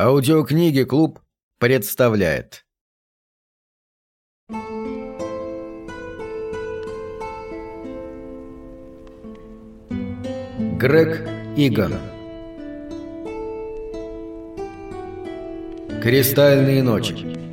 Аудиокниги «Клуб» представляет. Грег Иган Кристальные ночи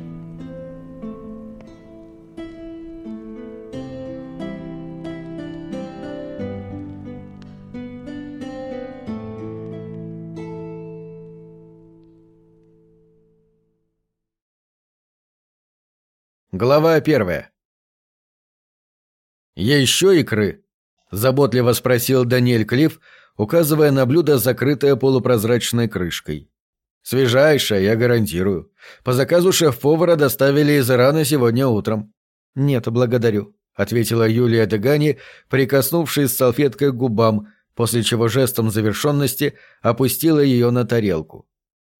Глава первая. «Еще икры?» – заботливо спросил Даниэль Клифф, указывая на блюдо, закрытое полупрозрачной крышкой. «Свежайшая, я гарантирую. По заказу шеф-повара доставили из Ирана сегодня утром». «Нет, благодарю», – ответила Юлия Дегани, прикоснувшись салфеткой к губам, после чего жестом завершенности опустила ее на тарелку.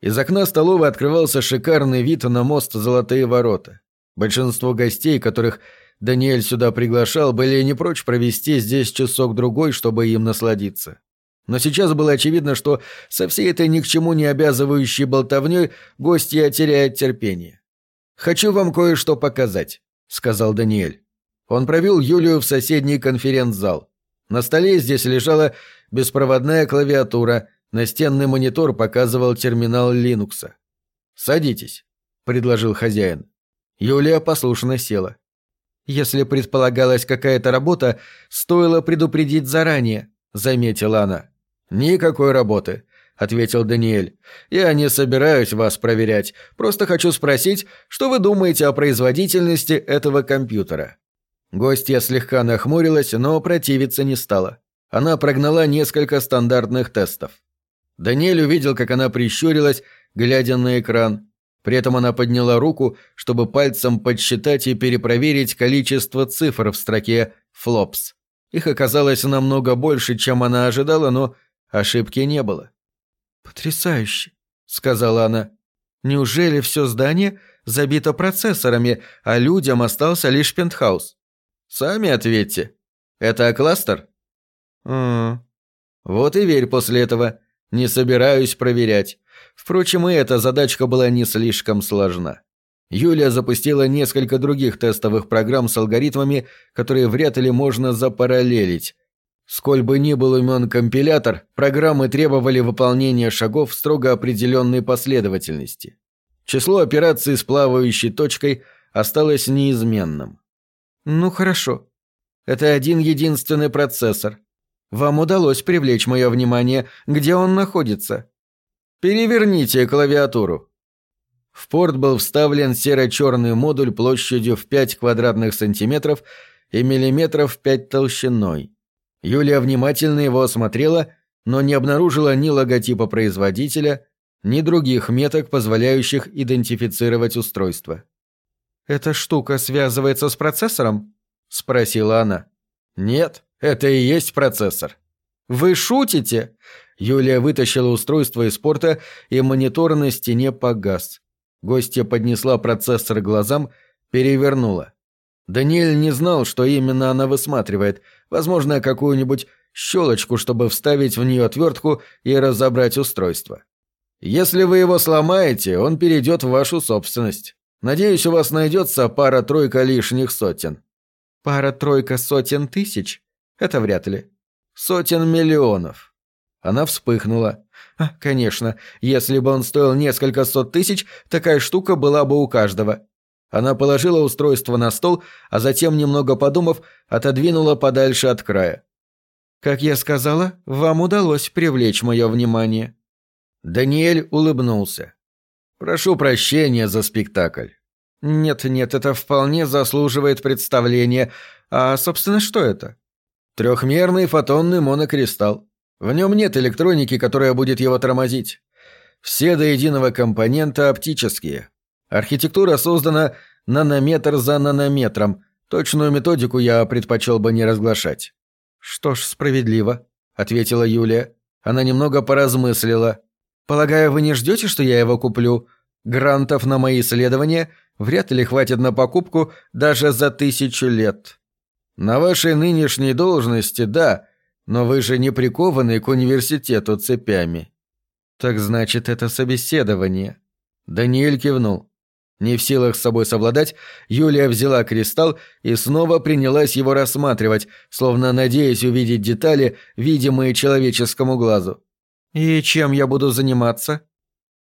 Из окна столовой открывался шикарный вид на мост «Золотые ворота». Большинство гостей, которых Даниэль сюда приглашал, были не прочь провести здесь часок-другой, чтобы им насладиться. Но сейчас было очевидно, что со всей этой ни к чему не обязывающей болтовней гостья теряет терпение. «Хочу вам кое-что показать», — сказал Даниэль. Он провел Юлию в соседний конференц-зал. На столе здесь лежала беспроводная клавиатура, настенный монитор показывал терминал Линукса. «Садитесь», — предложил хозяин. Юлия послушно села. «Если предполагалась какая-то работа, стоило предупредить заранее», — заметила она. «Никакой работы», — ответил Даниэль. «Я не собираюсь вас проверять, просто хочу спросить, что вы думаете о производительности этого компьютера». Гостья слегка нахмурилась, но противиться не стала. Она прогнала несколько стандартных тестов. Даниэль увидел, как она прищурилась, глядя на экран. При этом она подняла руку, чтобы пальцем подсчитать и перепроверить количество цифр в строке «флопс». Их оказалось намного больше, чем она ожидала, но ошибки не было. «Потрясающе», — сказала она. «Неужели все здание забито процессорами, а людям остался лишь пентхаус?» «Сами ответьте. Это кластер?» «М-м». «Вот и верь после этого. Не собираюсь проверять. Впрочем, и эта задачка была не слишком сложна. Юлия запустила несколько других тестовых программ с алгоритмами, которые вряд ли можно запараллелить. Сколь бы ни был умен компилятор, программы требовали выполнения шагов в строго определенной последовательности. Число операций с плавающей точкой осталось неизменным. «Ну хорошо. Это один единственный процессор. Вам удалось привлечь мое внимание. Где он находится?» Переверните клавиатуру. В порт был вставлен серо-черный модуль площадью в 5 квадратных сантиметров и миллиметров 5 толщиной. Юлия внимательно его осмотрела, но не обнаружила ни логотипа производителя, ни других меток, позволяющих идентифицировать устройство. «Эта штука связывается с процессором?» – спросила она. «Нет, это и есть процессор». «Вы шутите? Юлия вытащила устройство из порта, и монитор на стене погас. Гостья поднесла процессор глазам, перевернула. Даниэль не знал, что именно она высматривает. Возможно, какую-нибудь щелочку, чтобы вставить в нее отвертку и разобрать устройство. Если вы его сломаете, он перейдет в вашу собственность. Надеюсь, у вас найдется пара-тройка лишних сотен. Пара-тройка сотен тысяч? Это вряд ли. Сотен миллионов. Она вспыхнула. А, конечно, если бы он стоил несколько сот тысяч, такая штука была бы у каждого. Она положила устройство на стол, а затем, немного подумав, отодвинула подальше от края. «Как я сказала, вам удалось привлечь мое внимание». Даниэль улыбнулся. «Прошу прощения за спектакль». «Нет-нет, это вполне заслуживает представления. А, собственно, что это?» «Трехмерный фотонный монокристалл. В нем нет электроники, которая будет его тормозить. Все до единого компонента оптические. Архитектура создана нанометр за нанометром. Точную методику я предпочел бы не разглашать. «Что ж, справедливо», — ответила Юлия. Она немного поразмыслила. «Полагаю, вы не ждете, что я его куплю? Грантов на мои исследования вряд ли хватит на покупку даже за тысячу лет». «На вашей нынешней должности, да», но вы же не прикованы к университету цепями. «Так значит, это собеседование». Даниэль кивнул. Не в силах с собой совладать, Юлия взяла кристалл и снова принялась его рассматривать, словно надеясь увидеть детали, видимые человеческому глазу. «И чем я буду заниматься?»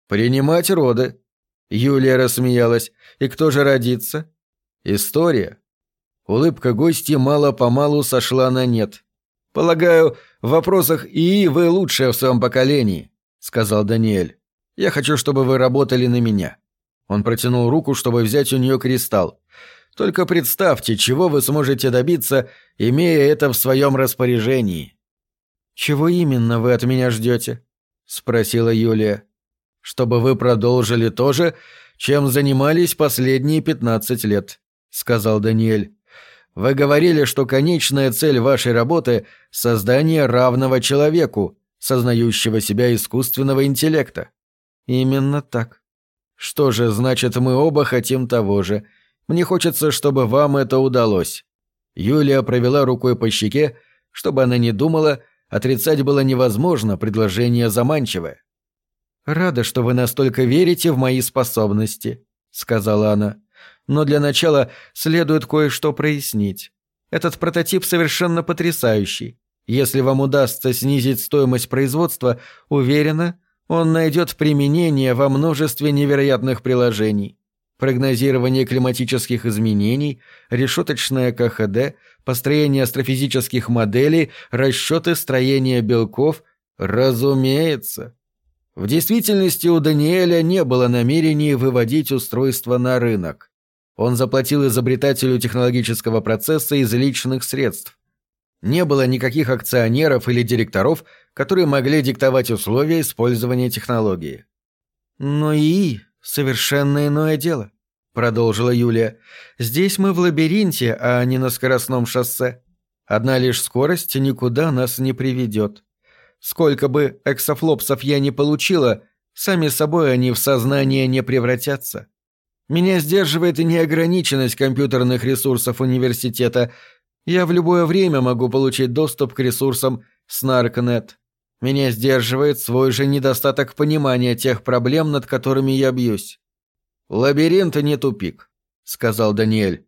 «Принимать роды». Юлия рассмеялась. «И кто же родится?» «История». Улыбка гостья мало-помалу сошла на нет. «Полагаю, в вопросах ИИ вы лучшая в своем поколении», — сказал Даниэль. «Я хочу, чтобы вы работали на меня». Он протянул руку, чтобы взять у нее кристалл. «Только представьте, чего вы сможете добиться, имея это в своем распоряжении». «Чего именно вы от меня ждете?» — спросила Юлия. «Чтобы вы продолжили то же, чем занимались последние пятнадцать лет», — сказал Даниэль. «Вы говорили, что конечная цель вашей работы — создание равного человеку, сознающего себя искусственного интеллекта». «Именно так», что же, значит, мы оба хотим того же. Мне хочется, чтобы вам это удалось. Юлия провела рукой по щеке, чтобы она не думала, отрицать было невозможно, предложение заманчивое. «Рада, что вы настолько верите в мои способности», — сказала она. «Но для начала следует кое-что прояснить. Этот прототип совершенно потрясающий. Если вам удастся снизить стоимость производства, уверена, он найдет применение во множестве невероятных приложений. Прогнозирование климатических изменений, решеточное КХД, построение астрофизических моделей, расчеты строения белков. Разумеется. В действительности у Даниэля не было намерений выводить устройство на рынок. Он заплатил изобретателю технологического процесса из личных средств. Не было никаких акционеров или директоров, которые могли диктовать условия использования технологии. «Но и совершенно иное дело», — продолжила Юлия. «Здесь мы в лабиринте, а не на скоростном шоссе. Одна лишь скорость никуда нас не приведет. Сколько бы эксофлопсов я не получила, сами собой они в сознание не превратятся. Меня сдерживает неограниченность компьютерных ресурсов университета, я в любое время могу получить доступ к ресурсам Snarknet. Меня сдерживает свой же недостаток понимания тех проблем, над которыми я бьюсь. «Лабиринт не тупик», — сказал Даниэль.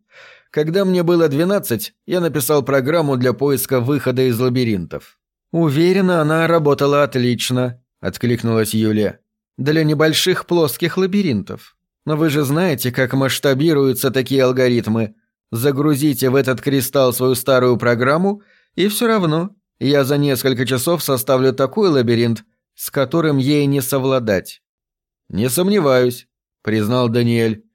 «Когда мне было двенадцать, я написал программу для поиска выхода из лабиринтов». «Уверена, она работала отлично», — откликнулась Юлия. «Для небольших плоских лабиринтов. Но вы же знаете, как масштабируются такие алгоритмы. Загрузите в этот кристалл свою старую программу, и все равно я за несколько часов составлю такой лабиринт, с которым ей не совладать». «Не сомневаюсь», — признал Даниэль.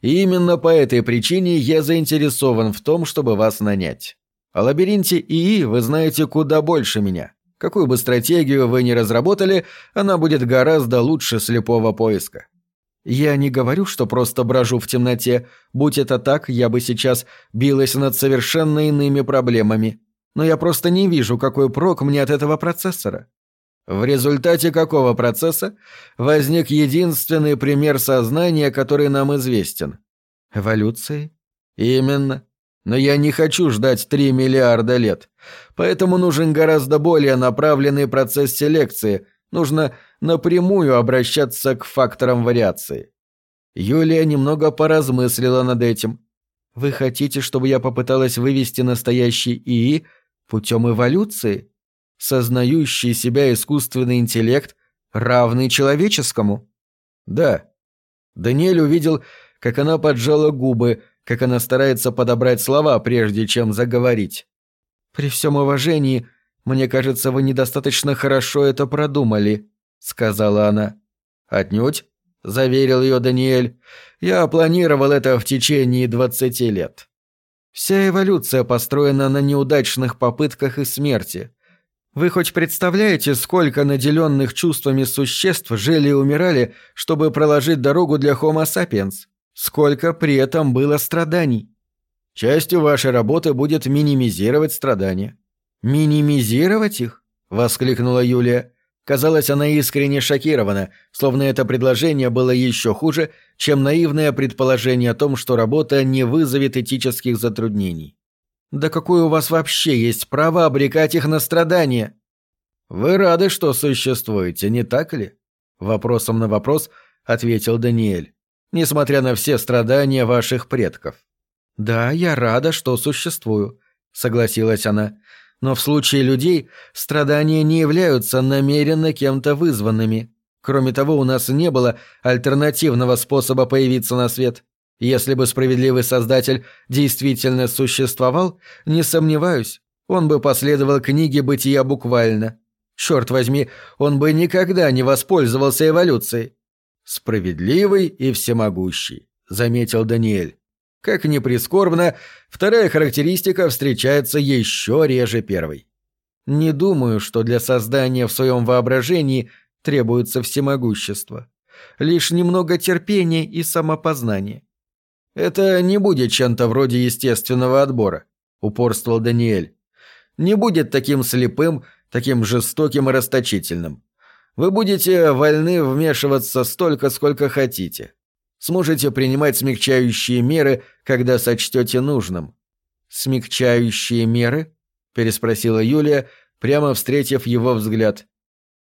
«И именно по этой причине я заинтересован в том, чтобы вас нанять. О лабиринте ИИ вы знаете куда больше меня. Какую бы стратегию вы ни разработали, она будет гораздо лучше слепого поиска. Я не говорю, что просто брожу в темноте. Будь это так, я бы сейчас билась над совершенно иными проблемами. Но я просто не вижу, какой прок мне от этого процессора. В результате какого процесса возник единственный пример сознания, который нам известен? Эволюции? Именно. Но я не хочу ждать 3 миллиарда лет. Поэтому нужен гораздо более направленный процесс селекции. Нужно напрямую обращаться к факторам вариации. Юлия немного поразмыслила над этим. «Вы хотите, чтобы я попыталась вывести настоящий ИИ путем эволюции? Сознающий себя искусственный интеллект, равный человеческому?» «Да». Даниэль увидел, как она поджала губы, как она старается подобрать слова, прежде чем заговорить. «При всем уважении, мне кажется, вы недостаточно хорошо это продумали», сказала она. «Отнюдь», — заверил ее Даниэль, — «я планировал это в течение двадцати лет». Вся эволюция построена на неудачных попытках и смерти. Вы хоть представляете, сколько наделенных чувствами существ жили и умирали, чтобы проложить дорогу для Homo sapiens? Сколько при этом было страданий? Частью вашей работы будет минимизировать страдания. «Минимизировать их?» — воскликнула Юлия. Казалось, она искренне шокирована, словно это предложение было еще хуже, чем наивное предположение о том, что работа не вызовет этических затруднений. «Да какое у вас вообще есть право обрекать их на страдания?» «Вы рады, что существуете, не так ли?» Вопросом на вопрос ответил Даниэль. «Несмотря на все страдания ваших предков». «Да, я рада, что существую», — согласилась она. «Но в случае людей страдания не являются намеренно кем-то вызванными. Кроме того, у нас не было альтернативного способа появиться на свет. Если бы справедливый Создатель действительно существовал, не сомневаюсь, он бы последовал книге бытия буквально. Черт возьми, он бы никогда не воспользовался эволюцией. «Справедливый и всемогущий», — заметил Даниэль. Как ни прискорбно, вторая характеристика встречается еще реже первой. Не думаю, что для создания в своем воображении требуется всемогущество. Лишь немного терпения и самопознания. «Это не будет чем-то вроде естественного отбора», — упорствовал Даниэль. «Не будет таким слепым, таким жестоким и расточительным. Вы будете вольны вмешиваться столько, сколько хотите. Сможете принимать смягчающие меры, когда сочтете нужным». «Смягчающие меры?» — переспросила Юлия, прямо встретив его взгляд.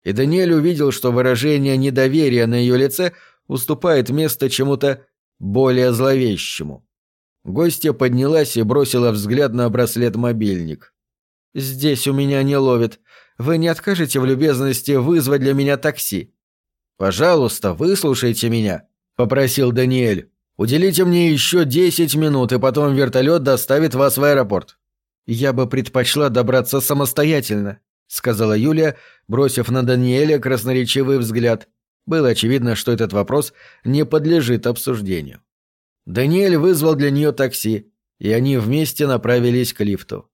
И Даниэль увидел, что выражение недоверия на ее лице уступает место чему-то более зловещему. Гостья поднялась и бросила взгляд на браслет-мобильник. «Здесь у меня не ловит. Вы не откажете в любезности вызвать для меня такси?» «Пожалуйста, выслушайте меня», — попросил Даниэль. «Уделите мне еще десять минут, и потом вертолет доставит вас в аэропорт». «Я бы предпочла добраться самостоятельно», — сказала Юлия, бросив на Даниэля красноречивый взгляд. Было очевидно, что этот вопрос не подлежит обсуждению. Даниэль вызвал для нее такси, и они вместе направились к лифту.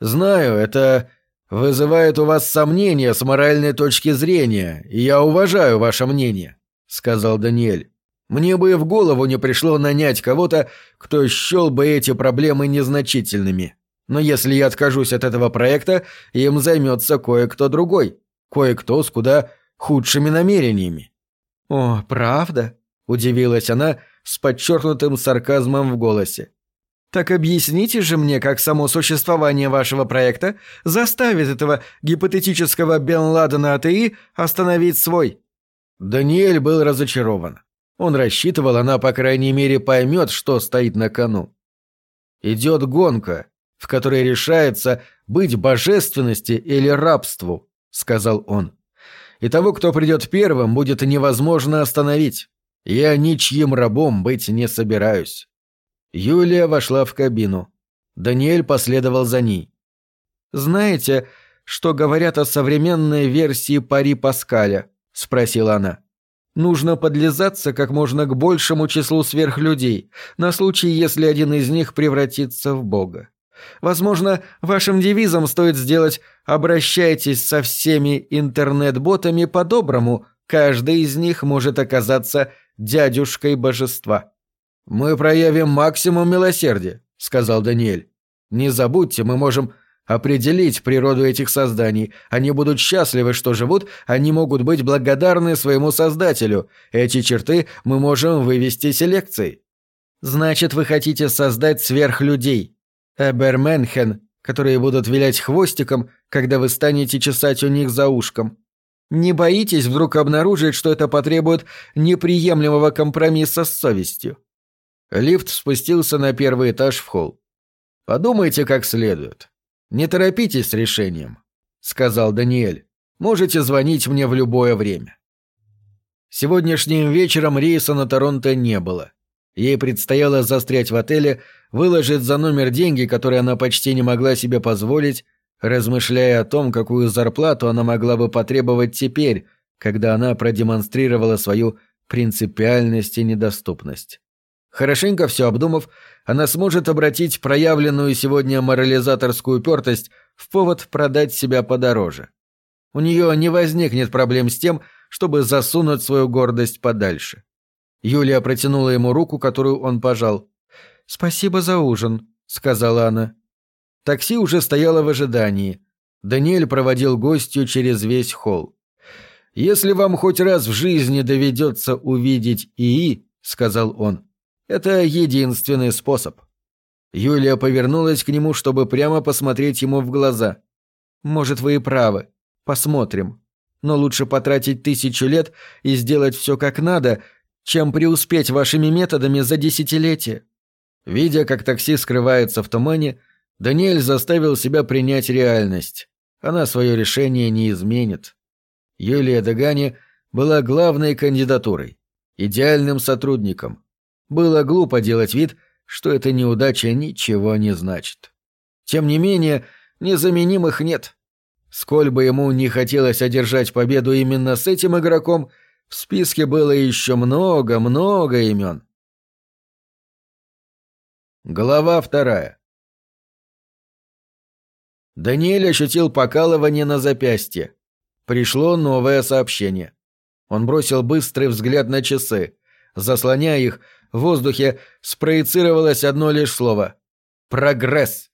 «Знаю, это вызывает у вас сомнения с моральной точки зрения, и я уважаю ваше мнение», — сказал Даниэль. «Мне бы и в голову не пришло нанять кого-то, кто счел бы эти проблемы незначительными. Но если я откажусь от этого проекта, им займется кое-кто другой, кое-кто с куда худшими намерениями. «О, правда?» – удивилась она с подчеркнутым сарказмом в голосе. «Так объясните же мне, как само существование вашего проекта заставит этого гипотетического Бен Ладена АТИ остановить свой». Даниэль был разочарован. Он рассчитывал, она, по крайней мере, поймет, что стоит на кону. Идет гонка, в которой решается быть божественности или рабству, сказал он и того, кто придет первым, будет невозможно остановить. Я ничьим рабом быть не собираюсь». Юлия вошла в кабину. Даниэль последовал за ней. «Знаете, что говорят о современной версии пари Паскаля?» — спросила она. «Нужно подлизаться как можно к большему числу сверхлюдей, на случай, если один из них превратится в Бога. Возможно, вашим девизом стоит сделать «обращайтесь со всеми интернет-ботами по-доброму», каждый из них может оказаться дядюшкой божества. «Мы проявим максимум милосердия», — сказал Даниэль. «Не забудьте, мы можем определить природу этих созданий. Они будут счастливы, что живут, они могут быть благодарны своему Создателю. Эти черты мы можем вывести селекцией». «Значит, вы хотите создать сверхлюдей», Эберменхен, которые будут вилять хвостиком, когда вы станете чесать у них за ушком. Не боитесь вдруг обнаружить, что это потребует неприемлемого компромисса с совестью. Лифт спустился на первый этаж в холл. «Подумайте как следует. Не торопитесь с решением», — сказал Даниэль. «Можете звонить мне в любое время». Сегодняшним вечером рейса на Торонто не было. Ей предстояло застрять в отеле, выложить за номер деньги, которые она почти не могла себе позволить, размышляя о том, какую зарплату она могла бы потребовать теперь, когда она продемонстрировала свою принципиальность и недоступность. Хорошенько все обдумав, она сможет обратить проявленную сегодня морализаторскую упертость в повод продать себя подороже. У нее не возникнет проблем с тем, чтобы засунуть свою гордость подальше. Юлия протянула ему руку, которую он пожал. «Спасибо за ужин», — сказала она. Такси уже стояло в ожидании. Даниэль проводил гостью через весь холл. «Если вам хоть раз в жизни доведется увидеть ИИ», — сказал он, — «это единственный способ». Юлия повернулась к нему, чтобы прямо посмотреть ему в глаза. «Может, вы и правы. Посмотрим. но лучше потратить тысячу лет и сделать все как надо, чем преуспеть вашими методами за десятилетия». Видя, как такси скрывается в тумане, Даниэль заставил себя принять реальность. Она свое решение не изменит. Юлия Дагани была главной кандидатурой, идеальным сотрудником. Было глупо делать вид, что эта неудача ничего не значит. Тем не менее, незаменимых нет. Сколь бы ему не хотелось одержать победу именно с этим игроком, в списке было еще много-много имен. Глава вторая. Даниэль ощутил покалывание на запястье. Пришло новое сообщение. Он бросил быстрый взгляд на часы. Заслоняя их, в воздухе спроецировалось одно лишь слово — «Прогресс».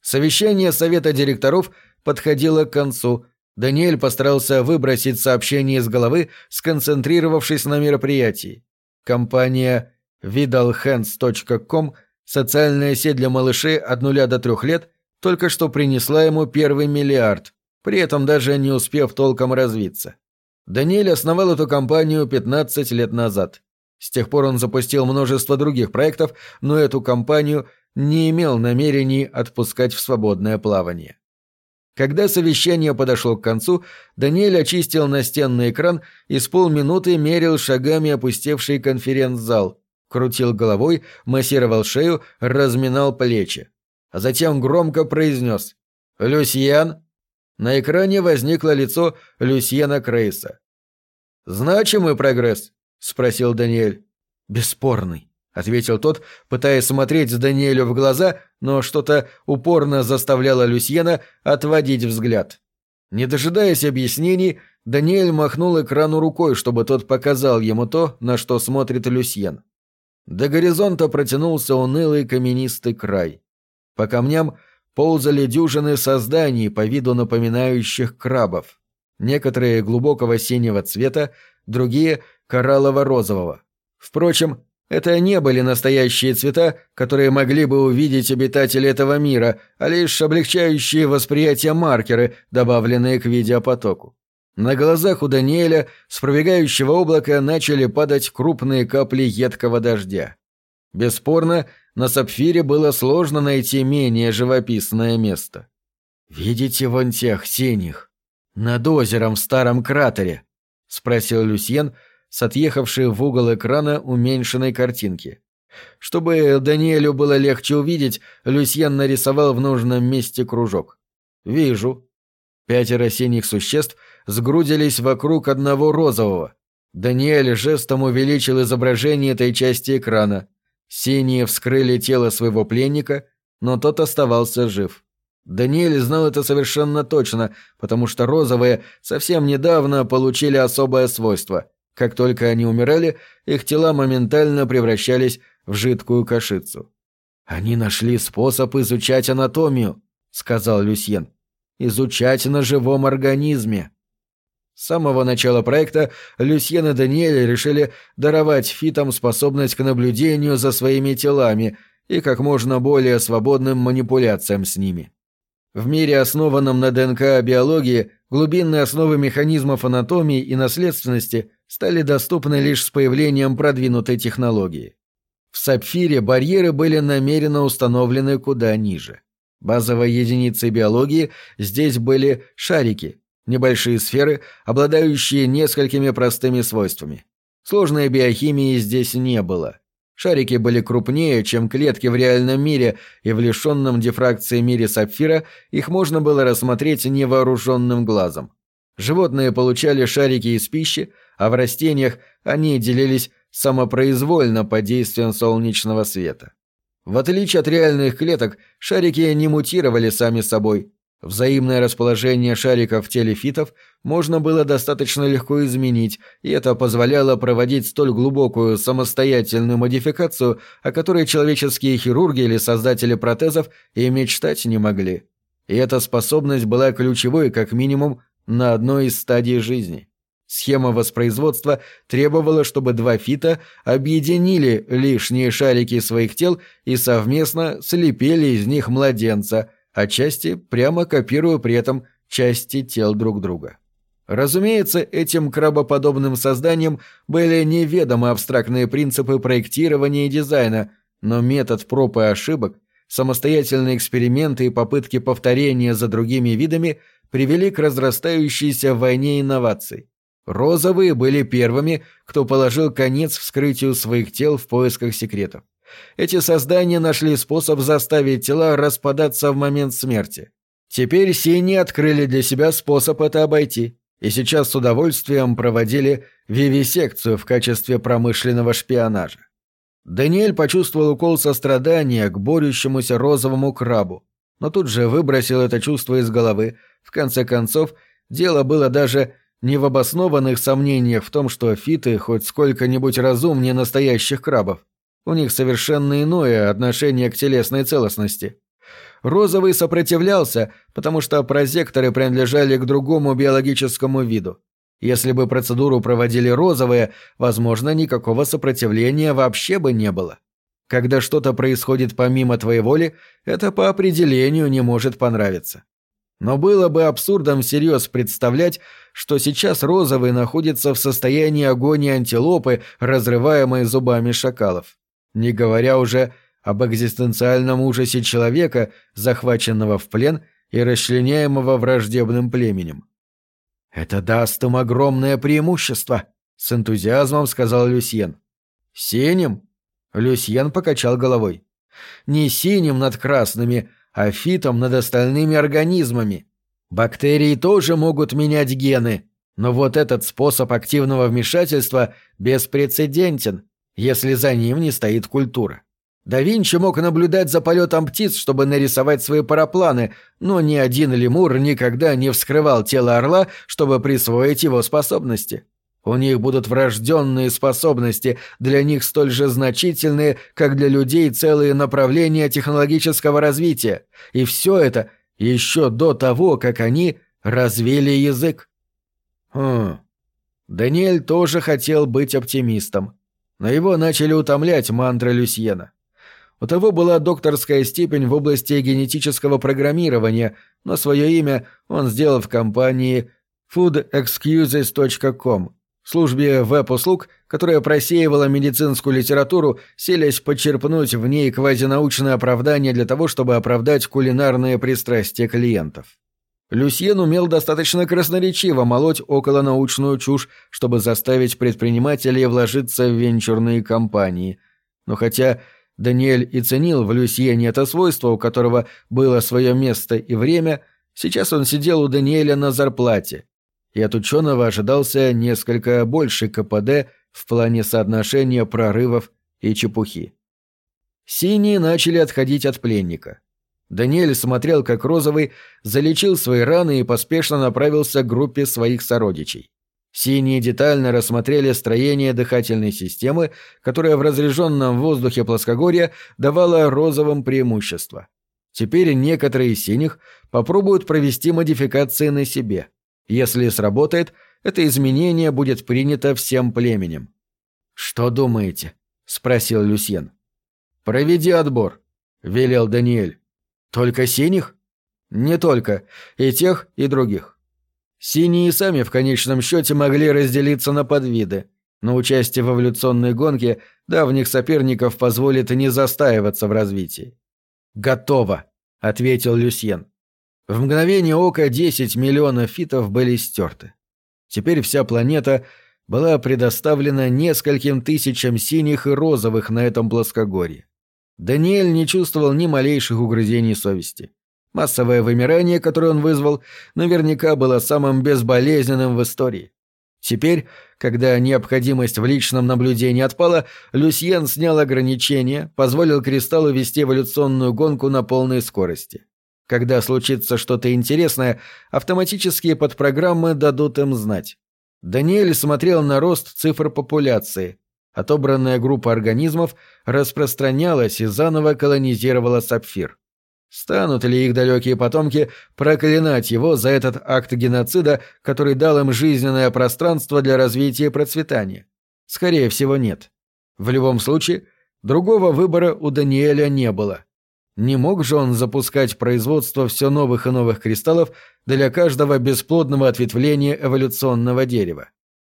Совещание совета директоров подходило к концу. Даниэль постарался выбросить сообщение из головы, сконцентрировавшись на мероприятии. Компания vidalhands.com, социальная сеть для малышей от нуля до трех лет, только что принесла ему первый миллиард, при этом даже не успев толком развиться. Даниэль основал эту компанию 15 лет назад. С тех пор он запустил множество других проектов, но эту компанию не имел намерений отпускать в свободное плавание. Когда совещание подошло к концу, Даниэль очистил настенный экран и с полминуты мерил шагами опустевший конференц-зал, крутил головой, массировал шею, разминал плечи. А затем громко произнес «Люсьен?» На экране возникло лицо Люсьена Крейса. «Значимый прогресс?» — спросил Даниэль. «Бесспорный», — ответил тот, пытаясь смотреть Даниэлю в глаза, но что-то упорно заставляло Люсьена отводить взгляд. Не дожидаясь объяснений, Даниэль махнул экрану рукой, чтобы тот показал ему то, на что смотрит Люсьен. До горизонта протянулся унылый каменистый край. По камням ползали дюжины созданий по виду напоминающих крабов. Некоторые глубокого синего цвета, другие — кораллово-розового. Впрочем, это не были настоящие цвета, которые могли бы увидеть обитатели этого мира, а лишь облегчающие восприятие маркеры, добавленные к видеопотоку. На глазах у Даниэля с пробегающего облака начали падать крупные капли едкого дождя. Бесспорно, на сапфире было сложно найти менее живописное место. «Видите вон тех синих? Над озером в старом кратере?» — спросил Люсьен, с отъехавшей в угол экрана уменьшенной картинки. Чтобы Даниэлю было легче увидеть, Люсьен нарисовал в нужном месте кружок. «Вижу». Пятеро синих существ сгрудились вокруг одного розового. Даниэль жестом увеличил изображение этой части экрана. Синие вскрыли тело своего пленника, но тот оставался жив. Даниэль знал это совершенно точно, потому что розовые совсем недавно получили особое свойство. Как только они умирали, их тела моментально превращались в жидкую кашицу. «Они нашли способ изучать анатомию», — сказал Люсьен. «Изучать на живом организме». С самого начала проекта Люсьен и Даниэль решили даровать фитам способность к наблюдению за своими телами и как можно более свободным манипуляциям с ними. В мире, основанном на ДНК биологии, глубинные основы механизмов анатомии и наследственности стали доступны лишь с появлением продвинутой технологии. В сапфире барьеры были намеренно установлены куда ниже. Базовой единицей биологии здесь были шарики, небольшие сферы, обладающие несколькими простыми свойствами. Сложной биохимии здесь не было. Шарики были крупнее, чем клетки в реальном мире, и в лишенном дифракции мире сапфира их можно было рассмотреть невооруженным глазом. Животные получали шарики из пищи, а в растениях они делились самопроизвольно под действием солнечного света. В отличие от реальных клеток, шарики не мутировали сами собой, Взаимное расположение шариков в теле фитов можно было достаточно легко изменить, и это позволяло проводить столь глубокую самостоятельную модификацию, о которой человеческие хирурги или создатели протезов и мечтать не могли. И эта способность была ключевой как минимум на одной из стадий жизни. Схема воспроизводства требовала, чтобы два фита объединили лишние шарики своих тел и совместно слепили из них младенца – отчасти прямо копируя при этом части тел друг друга. Разумеется, этим крабоподобным созданиям были неведомы абстрактные принципы проектирования и дизайна, но метод проб и ошибок, самостоятельные эксперименты и попытки повторения за другими видами привели к разрастающейся войне инноваций. Розовые были первыми, кто положил конец вскрытию своих тел в поисках секретов. Эти создания нашли способ заставить тела распадаться в момент смерти. Теперь синие открыли для себя способ это обойти, и сейчас с удовольствием проводили вивисекцию в качестве промышленного шпионажа. Даниэль почувствовал укол сострадания к борющемуся розовому крабу, но тут же выбросил это чувство из головы. В конце концов, дело было даже не в обоснованных сомнениях в том, что фиты хоть сколько-нибудь разумнее настоящих крабов. У них совершенно иное отношение к телесной целостности. Розовый сопротивлялся, потому что прозекторы принадлежали к другому биологическому виду. Если бы процедуру проводили розовые, возможно, никакого сопротивления вообще бы не было. Когда что-то происходит помимо твоей воли, это по определению не может понравиться. Но было бы абсурдом всерьез представлять, что сейчас розовый находится в состоянии агонии антилопы, разрываемой зубами шакалов. Не говоря уже об экзистенциальном ужасе человека, захваченного в плен и расчленяемого враждебным племенем. «Это даст им огромное преимущество», — с энтузиазмом сказал Люсьен. «Синим?» — Люсьен покачал головой. «Не синим над красными, а фитом над остальными организмами. Бактерии тоже могут менять гены, но вот этот способ активного вмешательства беспрецедентен, если за ним не стоит культура. Да Винчи мог наблюдать за полетом птиц, чтобы нарисовать свои парапланы, но ни один лемур никогда не вскрывал тело орла, чтобы присвоить его способности. У них будут врожденные способности, для них столь же значительные, как для людей целые направления технологического развития. И все это еще до того, как они развили язык. Хм. Даниэль тоже хотел быть оптимистом, но его начали утомлять мантры Люсьена. У того была докторская степень в области генетического программирования, но свое имя он сделал в компании foodexcuses.com, службе веб-услуг, которая просеивала медицинскую литературу, селясь почерпнуть в ней квазинаучное оправдание для того, чтобы оправдать кулинарные пристрастия клиентов. Люсьен умел достаточно красноречиво молоть околонаучную чушь, чтобы заставить предпринимателей вложиться в венчурные компании. Но хотя Даниэль и ценил в Люсьене это свойство, у которого было свое место и время, сейчас он сидел у Даниэля на зарплате, и от ученого ожидался несколько больше КПД в плане соотношения прорывов и чепухи. Синие начали отходить от пленника. Даниэль смотрел, как Розовый залечил свои раны и поспешно направился к группе своих сородичей. Синие детально рассмотрели строение дыхательной системы, которая в разреженном воздухе плоскогорья давала розовым преимущество. Теперь некоторые из синих попробуют провести модификации на себе. Если сработает, это изменение будет принято всем племенем. «Что думаете?» — спросил Люсьен. «Проведи отбор», — велел Даниэль. «Только синих?» «Не только. И тех, и других. Синие сами в конечном счете могли разделиться на подвиды, но участие в эволюционной гонке давних соперников позволит не застаиваться в развитии. «Готово», — ответил Люсьен. В мгновение ока 10 миллионов фитов были стерты. Теперь вся планета была предоставлена нескольким тысячам синих и розовых на этом плоскогорье. Даниэль не чувствовал ни малейших угрызений совести. Массовое вымирание, которое он вызвал, наверняка было самым безболезненным в истории. Теперь, когда необходимость в личном наблюдении отпала, Люсьен снял ограничения, позволил кристаллу вести эволюционную гонку на полной скорости. Когда случится что-то интересное, автоматические подпрограммы дадут им знать. Даниэль смотрел на рост цифр популяции. Отобранная группа организмов распространялась и заново колонизировала сапфир. Станут ли их далекие потомки проклинать его за этот акт геноцида, который дал им жизненное пространство для развития и процветания? Скорее всего, нет. В любом случае, другого выбора у Даниэля не было. Не мог же он запускать производство все новых и новых кристаллов для каждого бесплодного ответвления эволюционного дерева.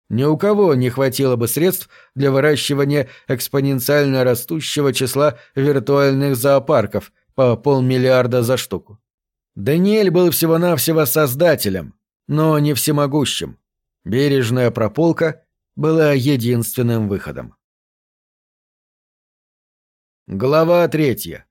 Ни у кого не хватило бы средств для выращивания экспоненциально растущего числа виртуальных зоопарков по полмиллиарда за штуку. Даниэль был всего-навсего создателем, но не всемогущим. Бережная прополка была единственным выходом. Глава третья.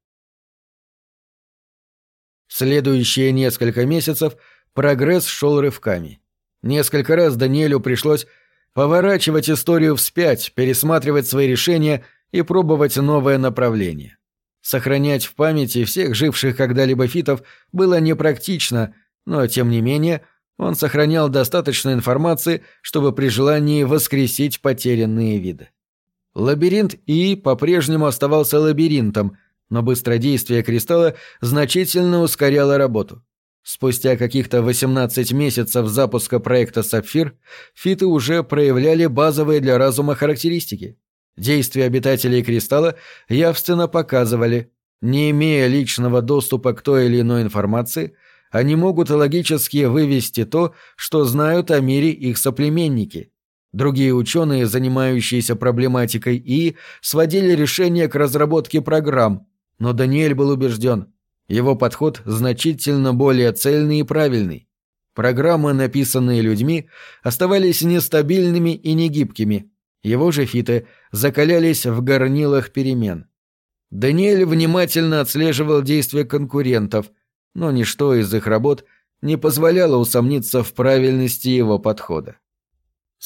Следующие несколько месяцев прогресс шел рывками. Несколько раз Даниэлю пришлось поворачивать историю вспять, пересматривать свои решения и пробовать новое направление. Сохранять в памяти всех живших когда-либо фитов было непрактично, но, тем не менее, он сохранял достаточно информации, чтобы при желании воскресить потерянные виды. Лабиринт И по-прежнему оставался лабиринтом, но быстродействие кристалла значительно ускоряло работу. Спустя каких-то 18 месяцев запуска проекта «Сапфир» фиты уже проявляли базовые для разума характеристики. Действия обитателей кристалла явственно показывали, не имея личного доступа к той или иной информации, они могут логически вывести то, что знают о мире их соплеменники. Другие ученые, занимающиеся проблематикой И, сводили решение к разработке программ, но Даниэль был убежден, его подход значительно более цельный и правильный. Программы, написанные людьми, оставались нестабильными и негибкими. Его же фиты закалялись в горнилах перемен. Даниэль внимательно отслеживал действия конкурентов, но ничто из их работ не позволяло усомниться в правильности его подхода.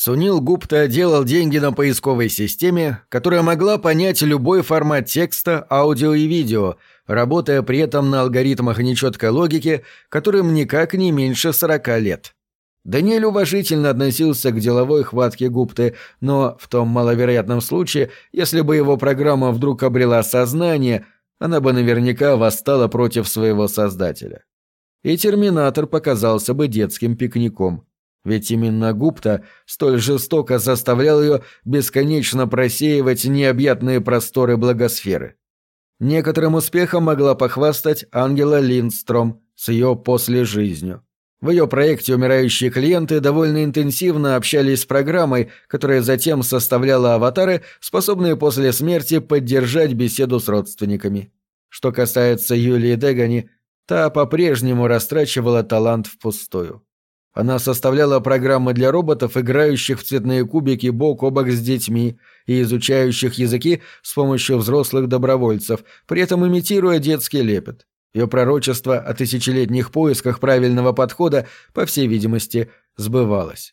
Сунил Гупта делал деньги на поисковой системе, которая могла понять любой формат текста, аудио и видео, работая при этом на алгоритмах нечеткой логики, которым никак не меньше 40 лет. Даниэль уважительно относился к деловой хватке Гупты, но в том маловероятном случае, если бы его программа вдруг обрела сознание, она бы наверняка восстала против своего создателя. И Терминатор показался бы детским пикником – ведь именно Гупта столь жестоко заставлял ее бесконечно просеивать необъятные просторы благосферы. Некоторым успехом могла похвастать Ангела Линдстром с ее послежизнью. В ее проекте умирающие клиенты довольно интенсивно общались с программой, которая затем составляла аватары, способные после смерти поддержать беседу с родственниками. Что касается Юлии Дегани, та по-прежнему растрачивала талант впустую. Она составляла программы для роботов, играющих в цветные кубики бок о бок с детьми и изучающих языки с помощью взрослых добровольцев, при этом имитируя детский лепет. Ее пророчество о тысячелетних поисках правильного подхода, по всей видимости, сбывалось.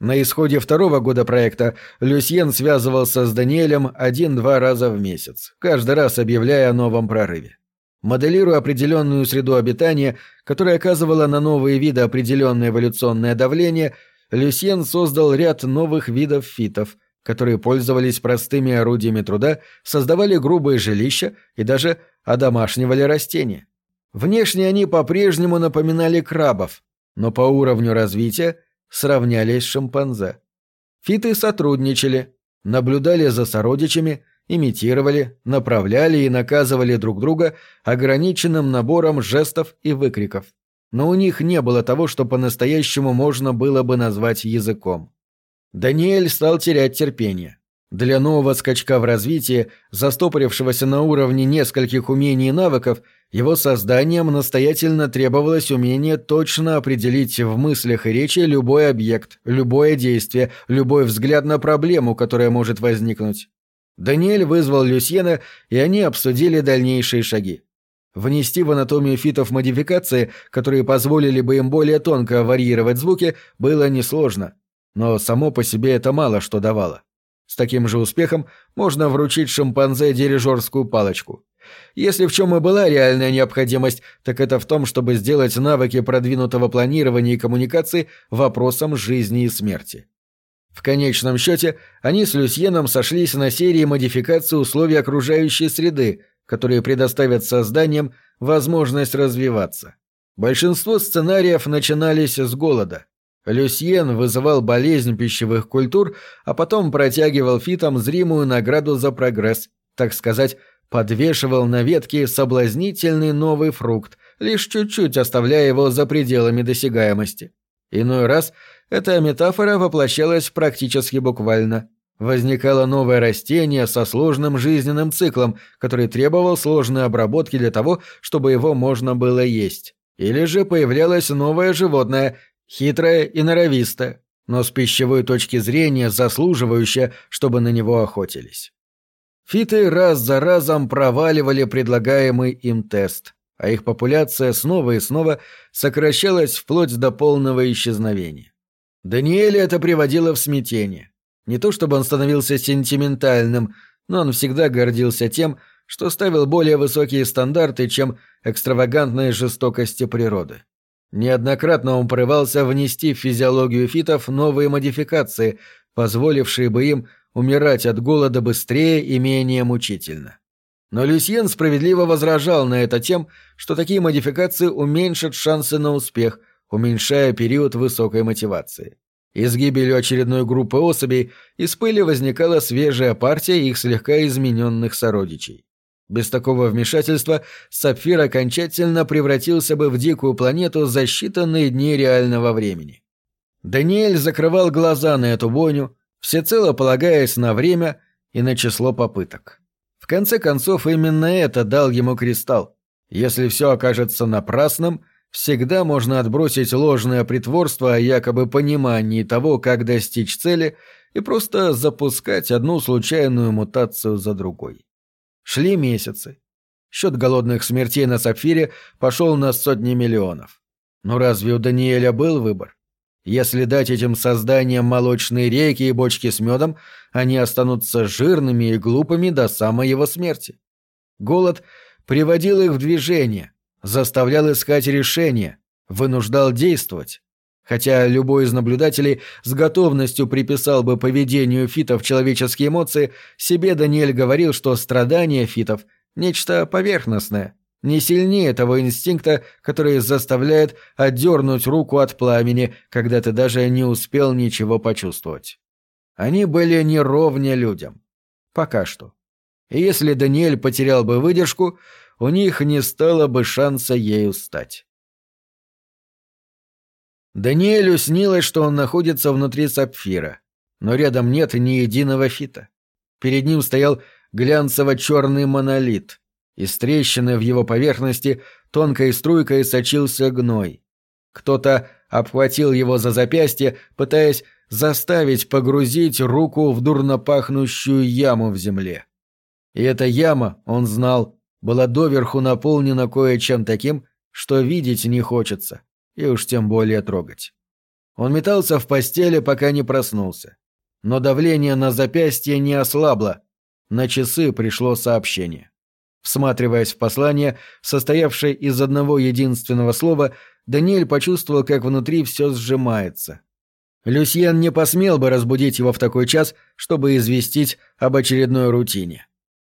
На исходе второго года проекта Люсьен связывался с Даниэлем один-два раза в месяц, каждый раз объявляя о новом прорыве. Моделируя определенную среду обитания, которая оказывала на новые виды определенное эволюционное давление, Люсьен создал ряд новых видов фитов, которые пользовались простыми орудиями труда, создавали грубые жилища и даже одомашнивали растения. Внешне они по-прежнему напоминали крабов, но по уровню развития сравнялись с шимпанзе. Фиты сотрудничали, наблюдали за сородичами – имитировали, направляли и наказывали друг друга ограниченным набором жестов и выкриков. Но у них не было того, что по-настоящему можно было бы назвать языком. Даниэль стал терять терпение. Для нового скачка в развитии, застопорившегося на уровне нескольких умений и навыков, его созданием настоятельно требовалось умение точно определить в мыслях и речи любой объект, любое действие, любой взгляд на проблему, которая может возникнуть. Даниэль вызвал Люсьена, и они обсудили дальнейшие шаги. Внести в анатомию фитов модификации, которые позволили бы им более тонко варьировать звуки, было несложно. Но само по себе это мало что давало. С таким же успехом можно вручить шимпанзе дирижерскую палочку. Если в чем и была реальная необходимость, так это в том, чтобы сделать навыки продвинутого планирования и коммуникации вопросом жизни и смерти. В конечном счете, они с Люсьеном сошлись на серии модификаций условий окружающей среды, которые предоставят созданиям возможность развиваться. Большинство сценариев начинались с голода. Люсьен вызывал болезнь пищевых культур, а потом протягивал фитам зримую награду за прогресс, так сказать, подвешивал на ветке соблазнительный новый фрукт, лишь чуть-чуть оставляя его за пределами досягаемости. Иной раз эта метафора воплощалась практически буквально. Возникало новое растение со сложным жизненным циклом, который требовал сложной обработки для того, чтобы его можно было есть. Или же появлялось новое животное, хитрое и норовистое, но с пищевой точки зрения заслуживающее, чтобы на него охотились. Фиты раз за разом проваливали предлагаемый им тест, а их популяция снова и снова сокращалась вплоть до полного исчезновения. Даниэля это приводило в смятение. Не то чтобы он становился сентиментальным, но он всегда гордился тем, что ставил более высокие стандарты, чем экстравагантные жестокости природы. Неоднократно он порывался внести в физиологию фитов новые модификации, позволившие бы им умирать от голода быстрее и менее мучительно. Но Люсьен справедливо возражал на это тем, что такие модификации уменьшат шансы на успех, уменьшая период высокой мотивации. И с гибелью очередной группы особей из пыли возникала свежая партия их слегка измененных сородичей. Без такого вмешательства Сапфир окончательно превратился бы в дикую планету за считанные дни реального времени. Даниэль закрывал глаза на эту бойню, всецело полагаясь на время и на число попыток. В конце концов, именно это дал ему кристалл. Если все окажется напрасным — всегда можно отбросить ложное притворство о якобы понимании того, как достичь цели, и просто запускать одну случайную мутацию за другой. Шли месяцы. Счет голодных смертей на Сапфире пошел на сотни миллионов. Но разве у Даниэля был выбор? Если дать этим созданиям молочные реки и бочки с медом, они останутся жирными и глупыми до самой его смерти. Голод приводил их в движение – заставлял искать решения, вынуждал действовать. Хотя любой из наблюдателей с готовностью приписал бы поведению фитов человеческие эмоции, себе Даниэль говорил, что страдания фитов – нечто поверхностное, не сильнее того инстинкта, который заставляет отдернуть руку от пламени, когда ты даже не успел ничего почувствовать. Они были неровня людям. Пока что. И если Даниэль потерял бы выдержку, у них не стало бы шанса ею стать. Даниэлю снилось, что он находится внутри сапфира, но рядом нет ни единого фита. Перед ним стоял глянцево-черный монолит. Из трещины в его поверхности тонкой струйкой сочился гной. Кто-то обхватил его за запястье, пытаясь заставить погрузить руку в дурно пахнущую яму в земле. И эта яма, он знал, была доверху наполнена кое-чем таким, что видеть не хочется, и уж тем более трогать. Он метался в постели, пока не проснулся. Но давление на запястье не ослабло. На часы пришло сообщение. Всматриваясь в послание, состоявшее из одного единственного слова, Даниэль почувствовал, как внутри все сжимается. Люсьен не посмел бы разбудить его в такой час, чтобы известить об очередной рутине.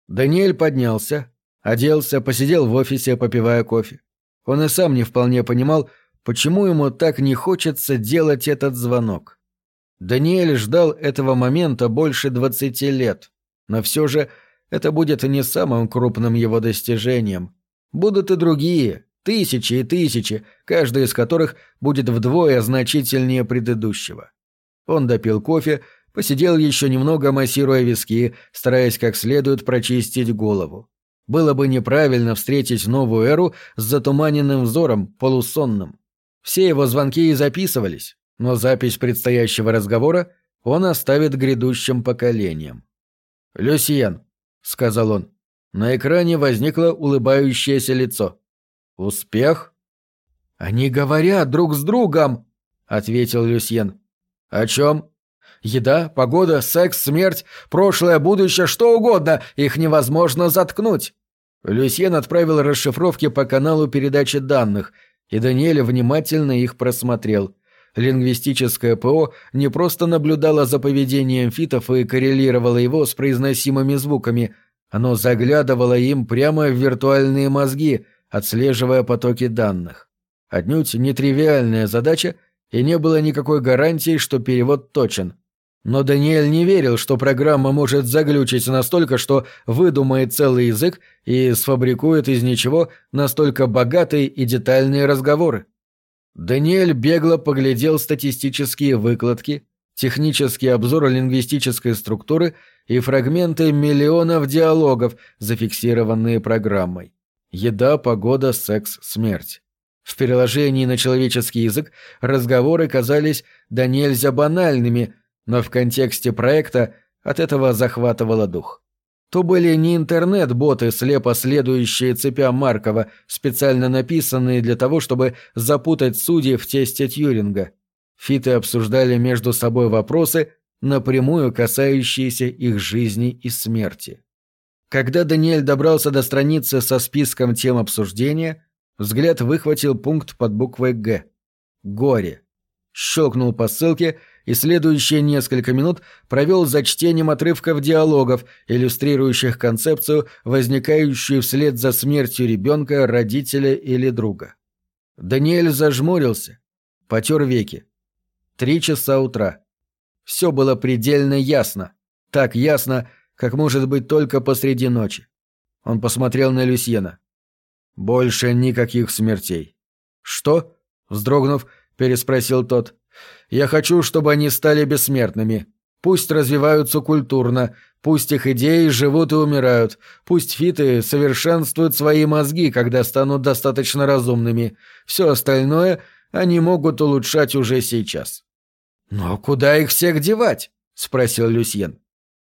Даниэль поднялся, Оделся, посидел в офисе, попивая кофе. Он и сам не вполне понимал, почему ему так не хочется делать этот звонок. Даниэль ждал этого момента больше двадцати лет, но все же это будет не самым крупным его достижением. Будут и другие, тысячи и тысячи, каждый из которых будет вдвое значительнее предыдущего. Он допил кофе, посидел еще немного, массируя виски, стараясь как следует прочистить голову. Было бы неправильно встретить новую эру с затуманенным взором, полусонным. Все его звонки и записывались, но запись предстоящего разговора он оставит грядущим поколениям. «Люсьен», — сказал он. На экране возникло улыбающееся лицо. «Успех?» «Они говорят друг с другом», — ответил Люсьен. «О чем?» Еда, погода, секс, смерть, прошлое, будущее, что угодно, их невозможно заткнуть. Люсьен отправил расшифровки по каналу передачи данных, и Даниэль внимательно их просмотрел. Лингвистическое ПО не просто наблюдало за поведением фитов и коррелировало его с произносимыми звуками, оно заглядывало им прямо в виртуальные мозги, отслеживая потоки данных. Отнюдь нетривиальная задача, и не было никакой гарантии, что перевод точен – Но Даниэль не верил, что программа может заглючить настолько, что выдумает целый язык и сфабрикует из ничего настолько богатые и детальные разговоры. Даниэль бегло поглядел статистические выкладки, технический обзор лингвистической структуры и фрагменты миллионов диалогов, зафиксированные программой. Еда, погода, секс, смерть. В переложении на человеческий язык разговоры казались да нельзя банальными – но в контексте проекта от этого захватывало дух. То были не интернет-боты, слепо следующие цепям Маркова, специально написанные для того, чтобы запутать судей в тесте Тьюринга. Фиты обсуждали между собой вопросы, напрямую касающиеся их жизни и смерти. Когда Даниэль добрался до страницы со списком тем обсуждения, взгляд выхватил пункт под буквой «Г». «Горе». Щелкнул по ссылке — и следующие несколько минут провел за чтением отрывков диалогов, иллюстрирующих концепцию, возникающую вслед за смертью ребенка, родителя или друга. Даниэль зажмурился, потер веки. Три часа утра. Все было предельно ясно. Так ясно, как может быть только посреди ночи. Он посмотрел на Люсьена. «Больше никаких смертей». «Что?» — вздрогнув, переспросил тот. Я хочу, чтобы они стали бессмертными. Пусть развиваются культурно, пусть их идеи живут и умирают, пусть фиты совершенствуют свои мозги, когда станут достаточно разумными. Все остальное они могут улучшать уже сейчас». «Но куда их всех девать?» — спросил Люсьен.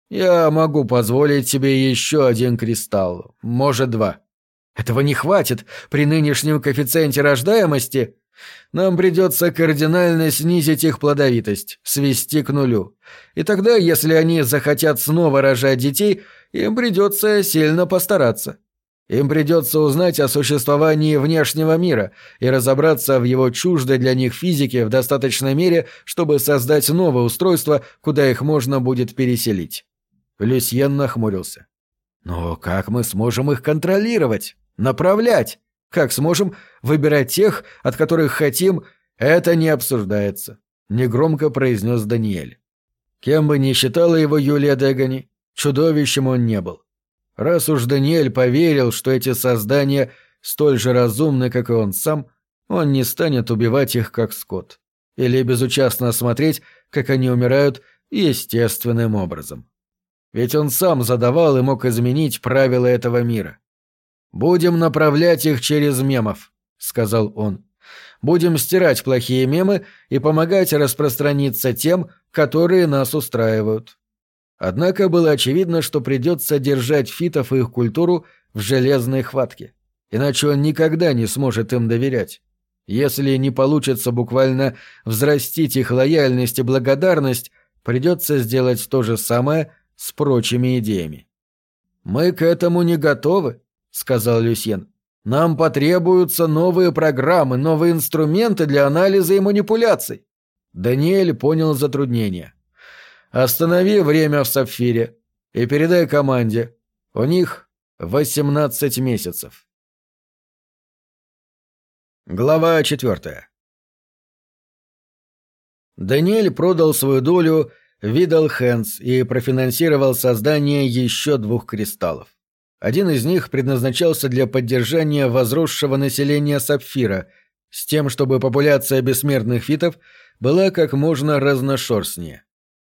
«Я могу позволить себе еще один кристалл, может, два». «Этого не хватит при нынешнем коэффициенте рождаемости?» Нам придется кардинально снизить их плодовитость, свести к нулю. И тогда, если они захотят снова рожать детей, им придется сильно постараться. Им придется узнать о существовании внешнего мира и разобраться в его чуждой для них физике в достаточной мере, чтобы создать новое устройство, куда их можно будет переселить. Люсьен нахмурился. «Но как мы сможем их контролировать? Направлять?» Как сможем выбирать тех, от которых хотим, это не обсуждается», — негромко произнес Даниэль. Кем бы ни считала его Юлия Дегани, чудовищем он не был. Раз уж Даниэль поверил, что эти создания столь же разумны, как и он сам, он не станет убивать их как скот. Или безучастно смотреть, как они умирают естественным образом. Ведь он сам задавал и мог изменить правила этого мира. «Будем направлять их через мемов», — сказал он. «Будем стирать плохие мемы и помогать распространиться тем, которые нас устраивают». Однако было очевидно, что придется держать фитов и их культуру в железной хватке. Иначе он никогда не сможет им доверять. Если не получится буквально взрастить их лояльность и благодарность, придется сделать то же самое с прочими идеями. «Мы к этому не готовы», сказал Люсьен. «Нам потребуются новые программы, новые инструменты для анализа и манипуляций». Даниэль понял затруднение. «Останови время в Сапфире и передай команде. У них восемнадцать месяцев». Глава четвертая. Даниэль продал свою долю Видал Хэнс и профинансировал создание еще двух кристаллов. Один из них предназначался для поддержания возросшего населения Сапфира, с тем, чтобы популяция бессмертных фитов была как можно разношерстнее.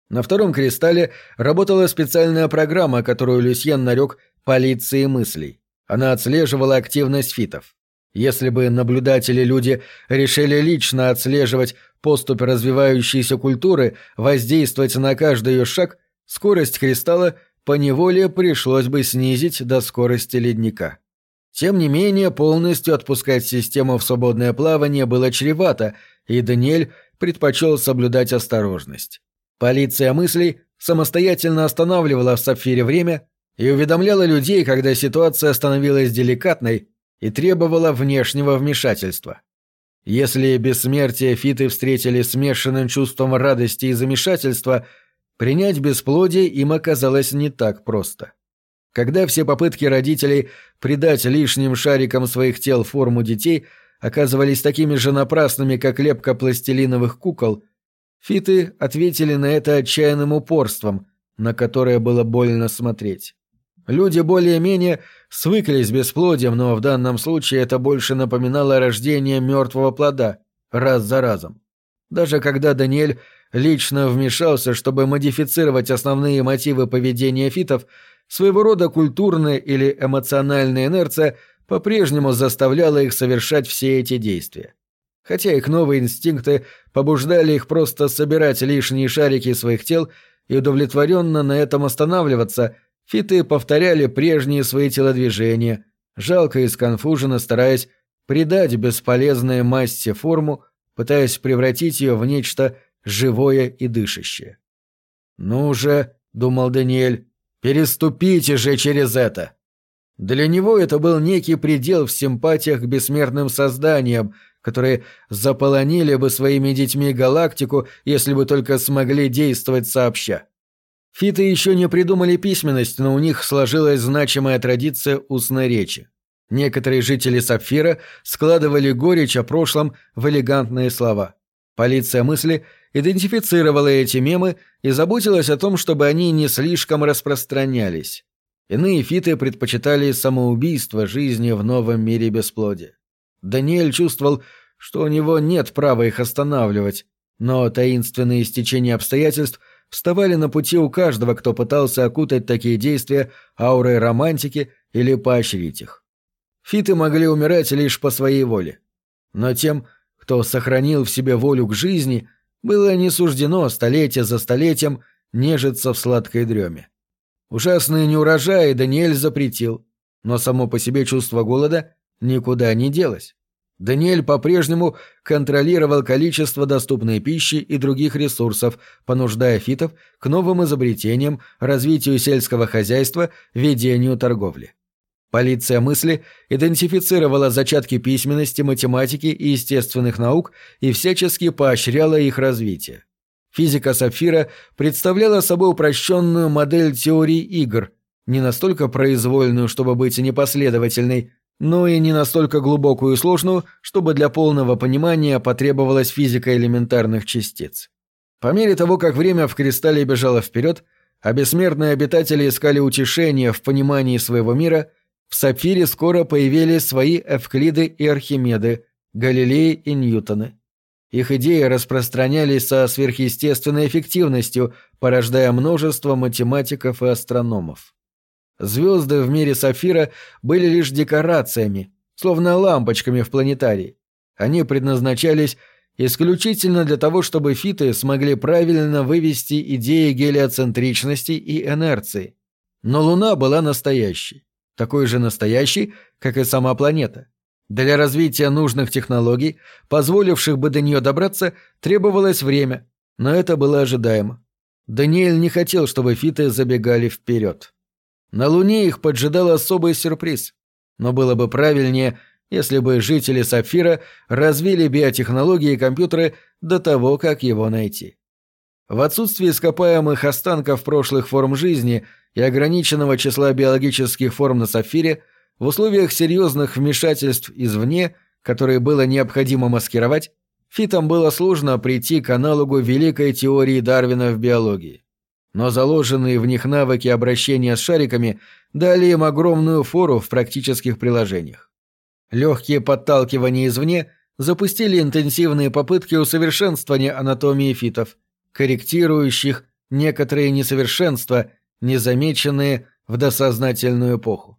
На втором кристалле работала специальная программа, которую Люсьен нарек «полицией мыслей». Она отслеживала активность фитов. Если бы наблюдатели-люди решили лично отслеживать поступь развивающейся культуры, воздействовать на каждый ее шаг, скорость кристалла поневоле пришлось бы снизить до скорости ледника. Тем не менее, полностью отпускать систему в свободное плавание было чревато, и Даниэль предпочел соблюдать осторожность. Полиция мыслей самостоятельно останавливала в Сапфире время и уведомляла людей, когда ситуация становилась деликатной и требовала внешнего вмешательства. Если бессмертие Фиты встретили смешанным чувством радости и замешательства – Принять бесплодие им оказалось не так просто. Когда все попытки родителей придать лишним шарикам своих тел форму детей оказывались такими же напрасными, как лепка пластилиновых кукол, Фиты ответили на это отчаянным упорством, на которое было больно смотреть. Люди более-менее свыклись с бесплодием, но в данном случае это больше напоминало рождение мертвого плода, раз за разом. Даже когда Даниэль лично вмешался, чтобы модифицировать основные мотивы поведения фитов, своего рода культурная или эмоциональная инерция по-прежнему заставляла их совершать все эти действия. Хотя их новые инстинкты побуждали их просто собирать лишние шарики своих тел и удовлетворенно на этом останавливаться, фиты повторяли прежние свои телодвижения, жалко и сконфуженно стараясь придать бесполезной массе форму, пытаясь превратить ее в нечто живое и дышащее. «Ну же», — думал Даниэль, — «переступите же через это». Для него это был некий предел в симпатиях к бессмертным созданиям, которые заполонили бы своими детьми галактику, если бы только смогли действовать сообща. Фиты еще не придумали письменность, но у них сложилась значимая традиция устной речи. Некоторые жители Сапфира складывали горечь о прошлом в элегантные слова. Полиция мысли идентифицировала эти мемы и заботилась о том, чтобы они не слишком распространялись. Иные фиты предпочитали самоубийство жизни в новом мире бесплодия. Даниэль чувствовал, что у него нет права их останавливать, но таинственные стечения обстоятельств вставали на пути у каждого, кто пытался окутать такие действия аурой романтики или поощрить их. Фиты могли умирать лишь по своей воле. Но тем, кто сохранил в себе волю к жизни, было не суждено столетие за столетием нежиться в сладкой дреме. Ужасные неурожаи Даниэль запретил, но само по себе чувство голода никуда не делось. Даниэль по-прежнему контролировал количество доступной пищи и других ресурсов, понуждая фитов к новым изобретениям, развитию сельского хозяйства, ведению торговли. Полиция мысли идентифицировала зачатки письменности, математики и естественных наук и всячески поощряла их развитие. Физика Сапфира представляла собой упрощенную модель теории игр, не настолько произвольную, чтобы быть непоследовательной, но и не настолько глубокую и сложную, чтобы для полного понимания потребовалась физика элементарных частиц. По мере того, как время в кристалле бежало вперед, а бессмертные обитатели искали утешения в понимании своего мира, в Сапфире скоро появились свои Эвклиды и Архимеды, Галилеи и Ньютоны. Их идеи распространялись со сверхъестественной эффективностью, порождая множество математиков и астрономов. Звезды в мире Сафира были лишь декорациями, словно лампочками в планетарии. Они предназначались исключительно для того, чтобы фиты смогли правильно вывести идеи гелиоцентричности и инерции. Но Луна была настоящей, такой же настоящей, как и сама планета. Для развития нужных технологий, позволивших бы до нее добраться, требовалось время, но это было ожидаемо. Даниэль не хотел, чтобы фиты забегали вперед. На Луне их поджидал особый сюрприз. Но было бы правильнее, если бы жители Сапфира развили биотехнологии и компьютеры до того, как его найти. В отсутствие ископаемых останков прошлых форм жизни и ограниченного числа биологических форм на Сапфире – в условиях серьезных вмешательств извне, которые было необходимо маскировать, фитам было сложно прийти к аналогу великой теории Дарвина в биологии. Но заложенные в них навыки обращения с шариками дали им огромную фору в практических приложениях. Легкие подталкивания извне запустили интенсивные попытки усовершенствования анатомии фитов, корректирующих некоторые несовершенства, незамеченные в досознательную эпоху.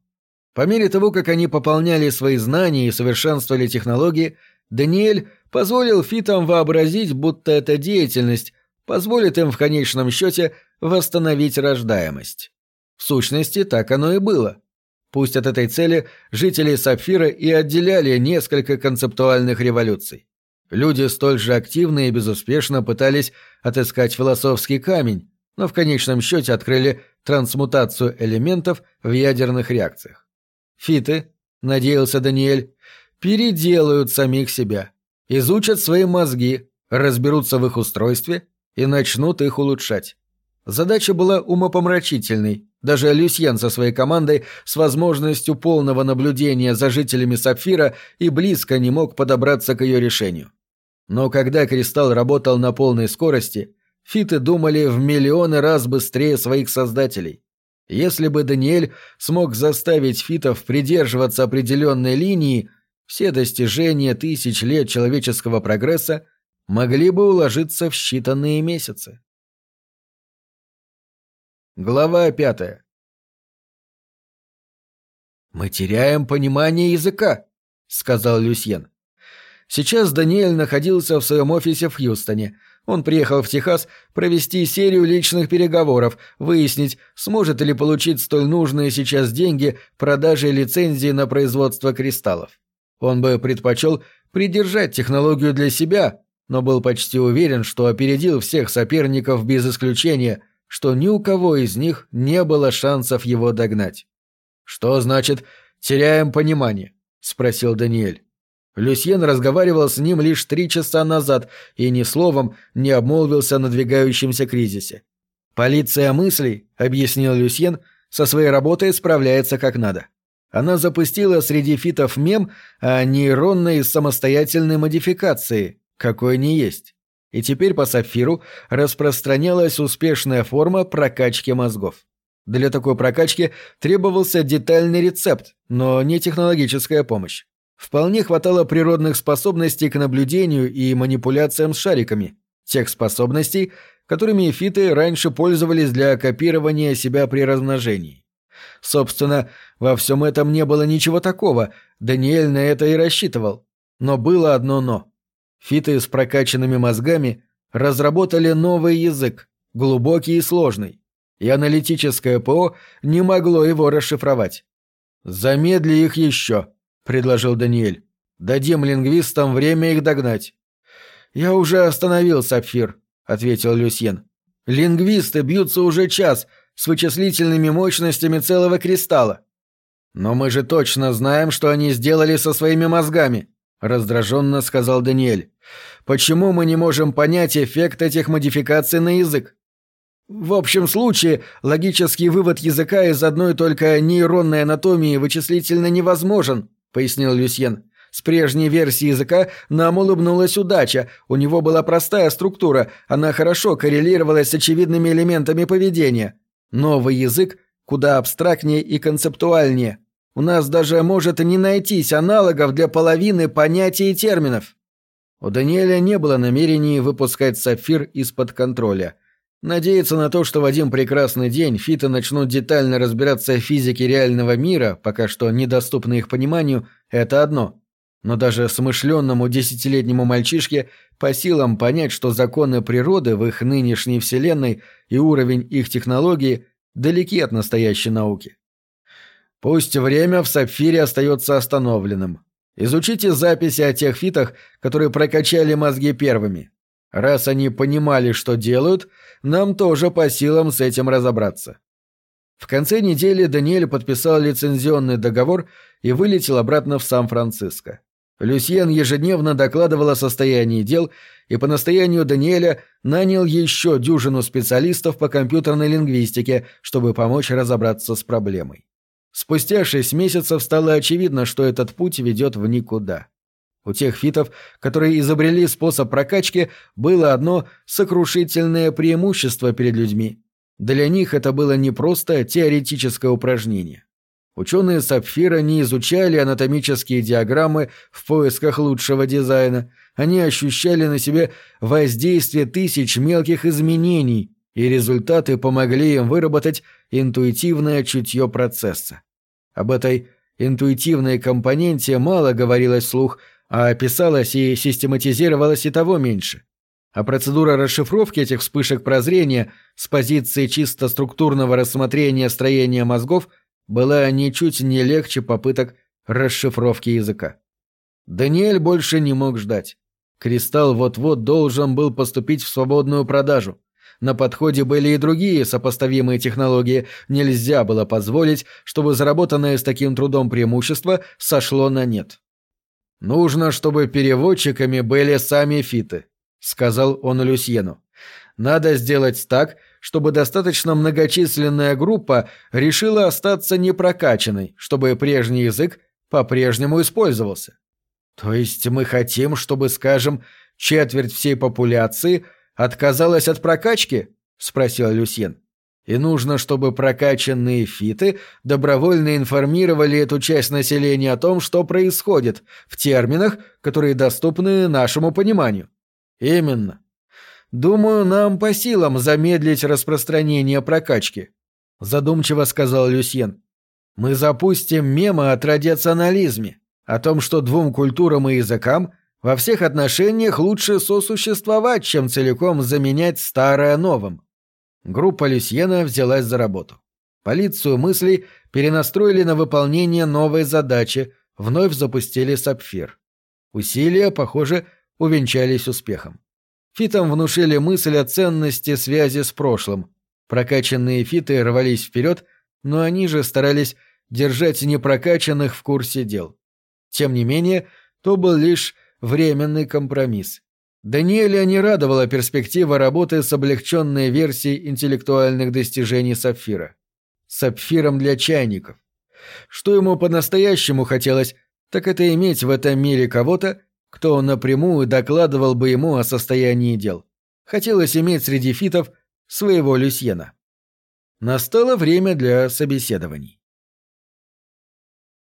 По мере того, как они пополняли свои знания и совершенствовали технологии, Даниэль позволил фитам вообразить, будто эта деятельность позволит им в конечном счете восстановить рождаемость. В сущности, так оно и было. Пусть от этой цели жители Сапфира и отделяли несколько концептуальных революций. Люди столь же активно и безуспешно пытались отыскать философский камень, но в конечном счете открыли трансмутацию элементов в ядерных реакциях. Фиты, надеялся Даниэль, переделают самих себя, изучат свои мозги, разберутся в их устройстве и начнут их улучшать. Задача была умопомрачительной. Даже Люсьен со своей командой с возможностью полного наблюдения за жителями Сапфира и близко не мог подобраться к ее решению. Но когда кристалл работал на полной скорости, фиты думали в миллионы раз быстрее своих создателей. Если бы Даниэль смог заставить фитов придерживаться определенной линии, все достижения тысяч лет человеческого прогресса могли бы уложиться в считанные месяцы. Глава пятая. «Мы теряем понимание языка», — сказал Люсьен. Сейчас Даниэль находился в своем офисе в Хьюстоне. Он приехал в Техас провести серию личных переговоров, выяснить, сможет ли получить столь нужные сейчас деньги продажей лицензии на производство кристаллов. Он бы предпочел придержать технологию для себя, но был почти уверен, что опередил всех соперников без исключения, что ни у кого из них не было шансов его догнать. «Что значит «теряем понимание»?» — спросил Даниэль. Люсьен разговаривал с ним лишь три часа назад и ни словом не обмолвился о надвигающемся кризисе. «Полиция мыслей», — объяснил Люсьен, — «со своей работой справляется как надо. Она запустила среди фитов мем о нейронной самостоятельной модификации, какой не есть. И теперь по сапфиру распространялась успешная форма прокачки мозгов. Для такой прокачки требовался детальный рецепт, но не технологическая помощь. Вполне хватало природных способностей к наблюдению и манипуляциям с шариками, тех способностей, которыми фиты раньше пользовались для копирования себя при размножении. Собственно, во всем этом не было ничего такого, Даниэль на это и рассчитывал. Но было одно «но». Фиты с прокачанными мозгами разработали новый язык, глубокий и сложный, и аналитическое ПО не могло его расшифровать. «Замедли их еще», — предложил Даниэль. «Дадим лингвистам время их догнать». «Я уже остановил Сапфир», — ответил Люсьен. «Лингвисты бьются уже час с вычислительными мощностями целого кристалла». «Но мы же точно знаем, что они сделали со своими мозгами», — раздраженно сказал Даниэль. «Почему мы не можем понять эффект этих модификаций на язык?» В общем случае, логический вывод языка из одной только нейронной анатомии вычислительно невозможен, пояснил Люсьен. С прежней версии языка нам улыбнулась удача, у него была простая структура, она хорошо коррелировалась с очевидными элементами поведения. Новый язык куда абстрактнее и концептуальнее. У нас даже может не найтись аналогов для половины понятий и терминов. У Даниэля не было намерений выпускать сапфир из-под контроля – Надеяться на то, что в один прекрасный день фиты начнут детально разбираться в физике реального мира, пока что недоступно их пониманию, это одно. Но даже смышленному десятилетнему мальчишке по силам понять, что законы природы в их нынешней вселенной и уровень их технологии далеки от настоящей науки. Пусть время в Сапфире остается остановленным. Изучите записи о тех фитах, которые прокачали мозги первыми. Раз они понимали, что делают, нам тоже по силам с этим разобраться. В конце недели Даниэль подписал лицензионный договор и вылетел обратно в Сан-Франциско. Люсьен ежедневно докладывал о состоянии дел и по настоянию Даниэля нанял еще дюжину специалистов по компьютерной лингвистике, чтобы помочь разобраться с проблемой. Спустя шесть месяцев стало очевидно, что этот путь ведет в никуда. У тех фитов, которые изобрели способ прокачки, было одно сокрушительное преимущество перед людьми. Для них это было не просто теоретическое упражнение. Ученые Сапфира не изучали анатомические диаграммы в поисках лучшего дизайна, они ощущали на себе воздействие тысяч мелких изменений, и результаты помогли им выработать интуитивное чутье процесса. Об этой интуитивной компоненте мало говорилось вслух – а писалось и систематизировалось и того меньше. А процедура расшифровки этих вспышек прозрения с позиции чисто структурного рассмотрения строения мозгов была ничуть не легче попыток расшифровки языка. Даниэль больше не мог ждать. Кристалл вот-вот должен был поступить в свободную продажу. На подходе были и другие сопоставимые технологии. Нельзя было позволить, чтобы заработанное с таким трудом преимущество сошло на нет. «Нужно, чтобы переводчиками были сами фиты», — сказал он Люсьену. «Надо сделать так, чтобы достаточно многочисленная группа решила остаться непрокачанной, чтобы прежний язык по-прежнему использовался. То есть мы хотим, чтобы, скажем, четверть всей популяции отказалась от прокачки?» — спросил Люсьен. «И нужно, чтобы прокачанные фиты добровольно информировали эту часть населения о том, что происходит, в терминах, которые доступны нашему пониманию». «Именно. Думаю, нам по силам замедлить распространение прокачки», — задумчиво сказал Люсьен. «Мы запустим мемы о традиционализме, о том, что двум культурам и языкам во всех отношениях лучше сосуществовать, чем целиком заменять старое новым». Группа Люсьена взялась за работу. Полицию мыслей перенастроили на выполнение новой задачи, вновь запустили сапфир. Усилия, похоже, увенчались успехом. Фитам внушили мысль о ценности связи с прошлым. Прокачанные фиты рвались вперед, но они же старались держать непрокачанных в курсе дел. Тем не менее, то был лишь временный компромисс. Даниэля не радовала перспектива работы с облегченной версией интеллектуальных достижений Сапфира. Сапфиром для чайников. Что ему по-настоящему хотелось, так это иметь в этом мире кого-то, кто напрямую докладывал бы ему о состоянии дел. Хотелось иметь среди фитов своего Люсьена. Настало время для собеседований.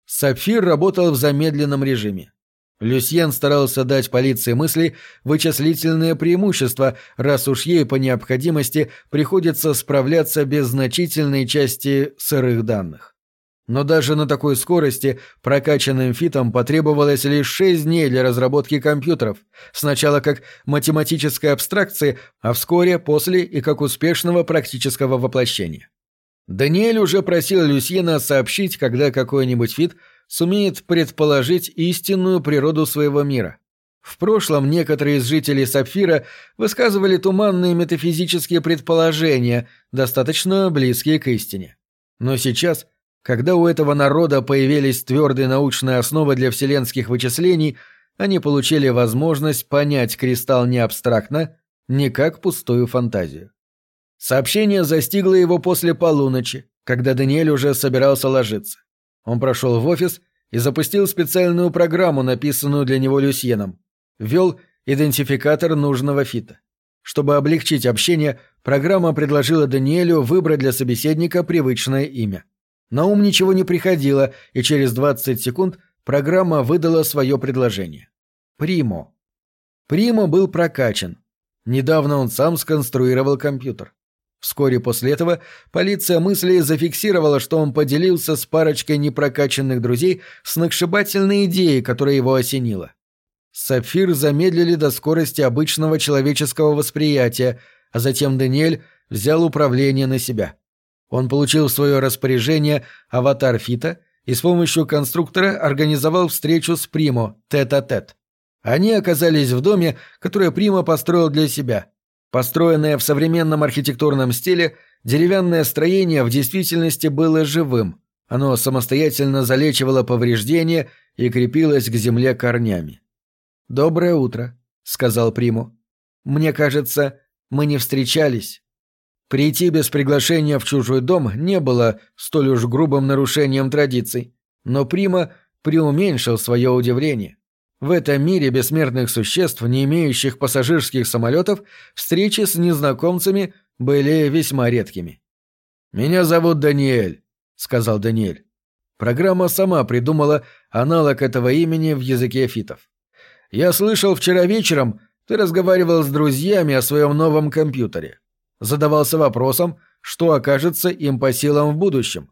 Сапфир работал в замедленном режиме. Люсьен старался дать полиции мысли вычислительное преимущество, раз уж ей по необходимости приходится справляться без значительной части сырых данных. Но даже на такой скорости прокачанным фитам потребовалось лишь 6 дней для разработки компьютеров, сначала как математической абстракции, а вскоре после и как успешного практического воплощения. Даниэль уже просил Люсьена сообщить, когда какой-нибудь фит сумеет предположить истинную природу своего мира. В прошлом некоторые из жителей Сапфира высказывали туманные метафизические предположения, достаточно близкие к истине. Но сейчас – когда у этого народа появились твердые научные основы для вселенских вычислений, они получили возможность понять кристалл не абстрактно, не как пустую фантазию. Сообщение застигло его после полуночи, когда Даниэль уже собирался ложиться. Он прошел в офис и запустил специальную программу, написанную для него Люсьеном. Ввел идентификатор нужного фита. Чтобы облегчить общение, программа предложила Даниэлю выбрать для собеседника привычное имя. На ум ничего не приходило, и через 20 секунд программа выдала свое предложение. Примо. Примо был прокачан. Недавно он сам сконструировал компьютер. Вскоре после этого полиция мысли зафиксировала, что он поделился с парочкой непрокачанных друзей сногсшибательной идеей, которая его осенила. Сапфир замедлили до скорости обычного человеческого восприятия, а затем Даниэль взял управление на себя. Он получил в свое распоряжение аватар Фита и с помощью конструктора организовал встречу с Примо тет-а-тет. Они оказались в доме, который Примо построил для себя. Построенное в современном архитектурном стиле, деревянное строение в действительности было живым. Оно самостоятельно залечивало повреждения и крепилось к земле корнями. «Доброе утро», — сказал Приму. «Мне кажется, мы не встречались». Прийти без приглашения в чужой дом не было столь уж грубым нарушением традиций, но Прима преуменьшил свое удивление. В этом мире бессмертных существ, не имеющих пассажирских самолетов, встречи с незнакомцами были весьма редкими. «Меня зовут Даниэль», — сказал Даниэль. Программа сама придумала аналог этого имени в языке фитов. «Я слышал вчера вечером, ты разговаривал с друзьями о своем новом компьютере задавался вопросом, что окажется им по силам в будущем.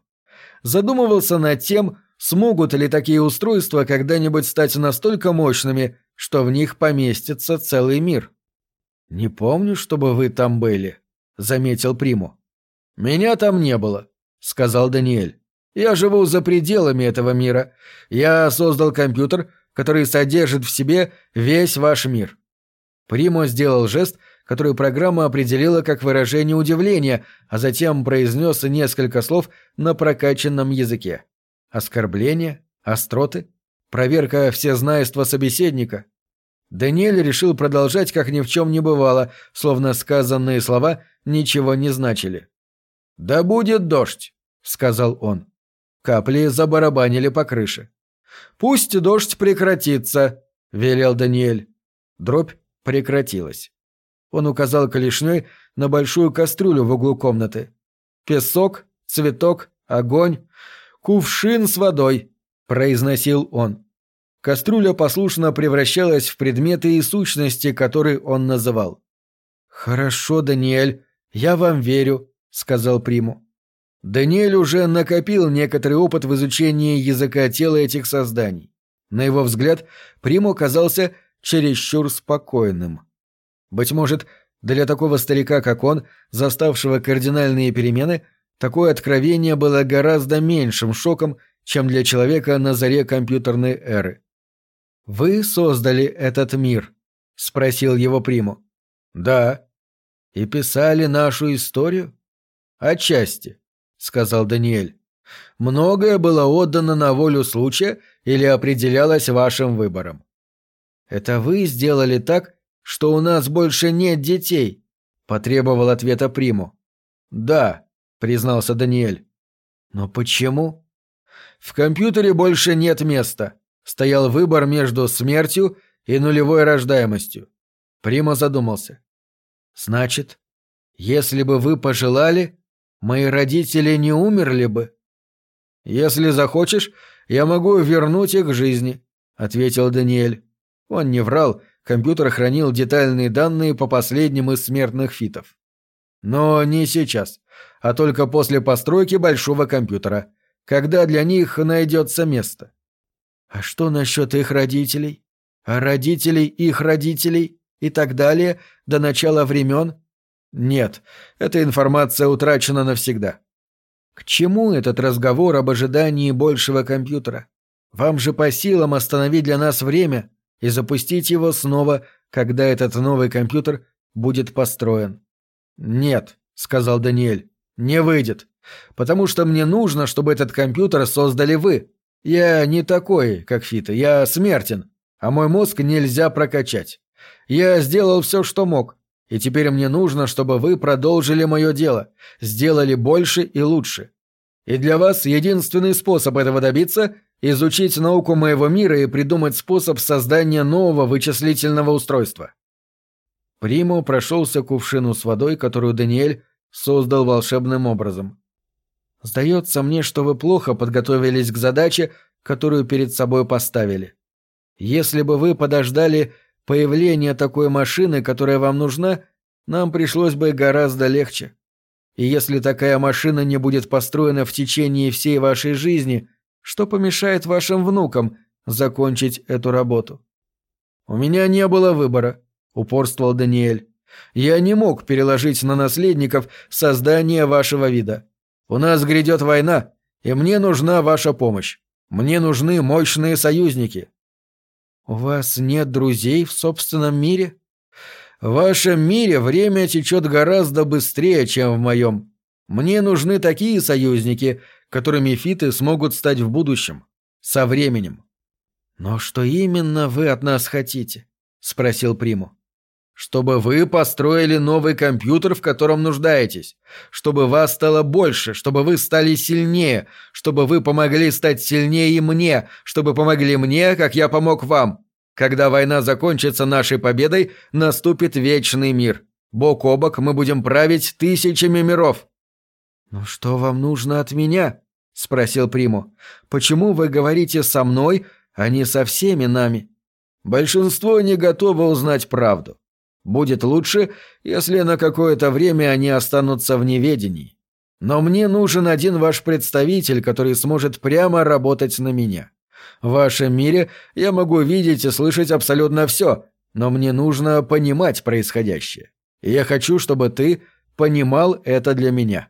Задумывался над тем, смогут ли такие устройства когда-нибудь стать настолько мощными, что в них поместится целый мир. «Не помню, чтобы вы там были», — заметил Приму. «Меня там не было», — сказал Даниэль. «Я живу за пределами этого мира. Я создал компьютер, который содержит в себе весь ваш мир». Приму сделал жест — которую программа определила как выражение удивления, а затем произнес несколько слов на прокачанном языке. Оскорбление, остроты, проверка всезнайства собеседника. Даниэль решил продолжать, как ни в чем не бывало, словно сказанные слова ничего не значили. «Да будет дождь», — сказал он. Капли забарабанили по крыше. «Пусть дождь прекратится», — велел Даниэль. Дробь прекратилась. Он указал клешней на большую кастрюлю в углу комнаты. «Песок, цветок, огонь, кувшин с водой», — произносил он. Кастрюля послушно превращалась в предметы и сущности, которые он называл. «Хорошо, Даниэль, я вам верю», — сказал Приму. Даниэль уже накопил некоторый опыт в изучении языка тела этих созданий. На его взгляд, Приму казался чересчур спокойным. Быть может, для такого старика, как он, заставшего кардинальные перемены, такое откровение было гораздо меньшим шоком, чем для человека на заре компьютерной эры. «Вы создали этот мир?» — спросил его Приму. «Да». «И писали нашу историю?» «Отчасти», — сказал Даниэль. «Многое было отдано на волю случая или определялось вашим выбором». «Это вы сделали так, что у нас больше нет детей?» — потребовал ответа Приму. «Да», — признался Даниэль. «Но почему?» «В компьютере больше нет места», стоял выбор между смертью и нулевой рождаемостью. Прима задумался. «Значит, если бы вы пожелали, мои родители не умерли бы?» «Если захочешь, я могу вернуть их к жизни», — ответил Даниэль. Он не врал, компьютер хранил детальные данные по последним из смертных фитов. Но не сейчас, а только после постройки большого компьютера, когда для них найдется место. А что насчет их родителей? А родителей их родителей и так далее до начала времен? Нет, эта информация утрачена навсегда. К чему этот разговор об ожидании большего компьютера? Вам же по силам остановить для нас время и запустить его снова, когда этот новый компьютер будет построен. Нет, сказал Даниэль, не выйдет, потому что мне нужно, чтобы этот компьютер создали вы. Я не такой, как Фита, я смертен, а мой мозг нельзя прокачать. Я сделал все, что мог, и теперь мне нужно, чтобы вы продолжили мое дело, сделали больше и лучше. И для вас единственный способ этого добиться – изучить науку моего мира и придумать способ создания нового вычислительного устройства. Приму прошелся кувшину с водой, которую Даниэль создал волшебным образом. Сдается мне, что вы плохо подготовились к задаче, которую перед собой поставили. Если бы вы подождали появления такой машины, которая вам нужна, нам пришлось бы гораздо легче. И если такая машина не будет построена в течение всей вашей жизни, что помешает вашим внукам закончить эту работу? У меня не было выбора, упорствовал Даниэль. Я не мог переложить на наследников создание вашего вида. У нас грядет война, и мне нужна ваша помощь. Мне нужны мощные союзники». «У вас нет друзей в собственном мире?» «В вашем мире время течет гораздо быстрее, чем в моем. Мне нужны такие союзники, которыми фиты смогут стать в будущем. Со временем». «Но что именно вы от нас хотите?» — спросил Приму чтобы вы построили новый компьютер, в котором нуждаетесь, чтобы вас стало больше, чтобы вы стали сильнее, чтобы вы помогли стать сильнее и мне, чтобы помогли мне, как я помог вам. Когда война закончится нашей победой, наступит вечный мир. Бок о бок мы будем править тысячами миров». «Ну что вам нужно от меня?» — спросил Приму. «Почему вы говорите со мной, а не со всеми нами?» «Большинство не готово узнать правду. Будет лучше, если на какое-то время они останутся в неведении. Но мне нужен один ваш представитель, который сможет прямо работать на меня. В вашем мире я могу видеть и слышать абсолютно все, но мне нужно понимать происходящее. И я хочу, чтобы ты понимал это для меня».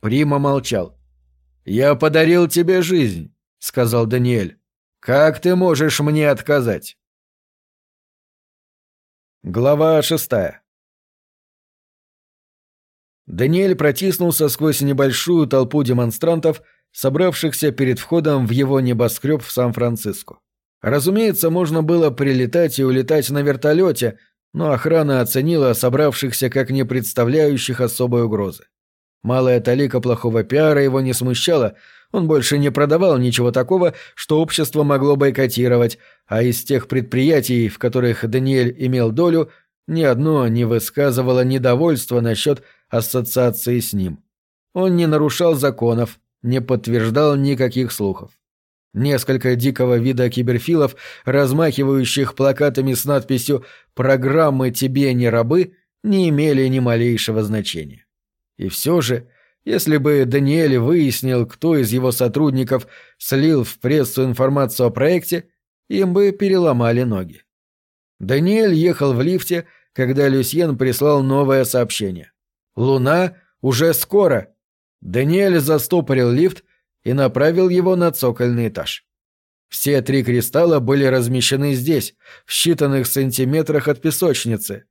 Прима молчал. «Я подарил тебе жизнь», — сказал Даниэль. «Как ты можешь мне отказать?» Глава шестая Даниэль протиснулся сквозь небольшую толпу демонстрантов, собравшихся перед входом в его небоскреб в Сан-Франциско. Разумеется, можно было прилетать и улетать на вертолете, но охрана оценила собравшихся как не представляющих особой угрозы. Малая талика плохого пиара его не смущала, Он больше не продавал ничего такого, что общество могло бойкотировать, а из тех предприятий, в которых Даниэль имел долю, ни одно не высказывало недовольства насчет ассоциации с ним. Он не нарушал законов, не подтверждал никаких слухов. Несколько дикого вида киберфилов, размахивающих плакатами с надписью «Программы тебе не рабы», не имели ни малейшего значения. И все же, если бы Даниэль выяснил, кто из его сотрудников слил в прессу информацию о проекте, им бы переломали ноги. Даниэль ехал в лифте, когда Люсьен прислал новое сообщение. «Луна уже скоро!» Даниэль застопорил лифт и направил его на цокольный этаж. Все три кристалла были размещены здесь, в считанных сантиметрах от песочницы.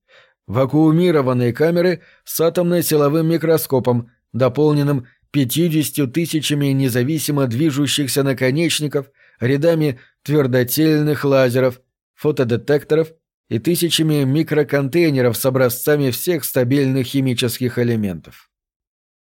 Вакуумированные камеры с атомно-силовым микроскопом, дополненным 50 тысячами независимо движущихся наконечников, рядами твердотельных лазеров, фотодетекторов и тысячами микроконтейнеров с образцами всех стабильных химических элементов.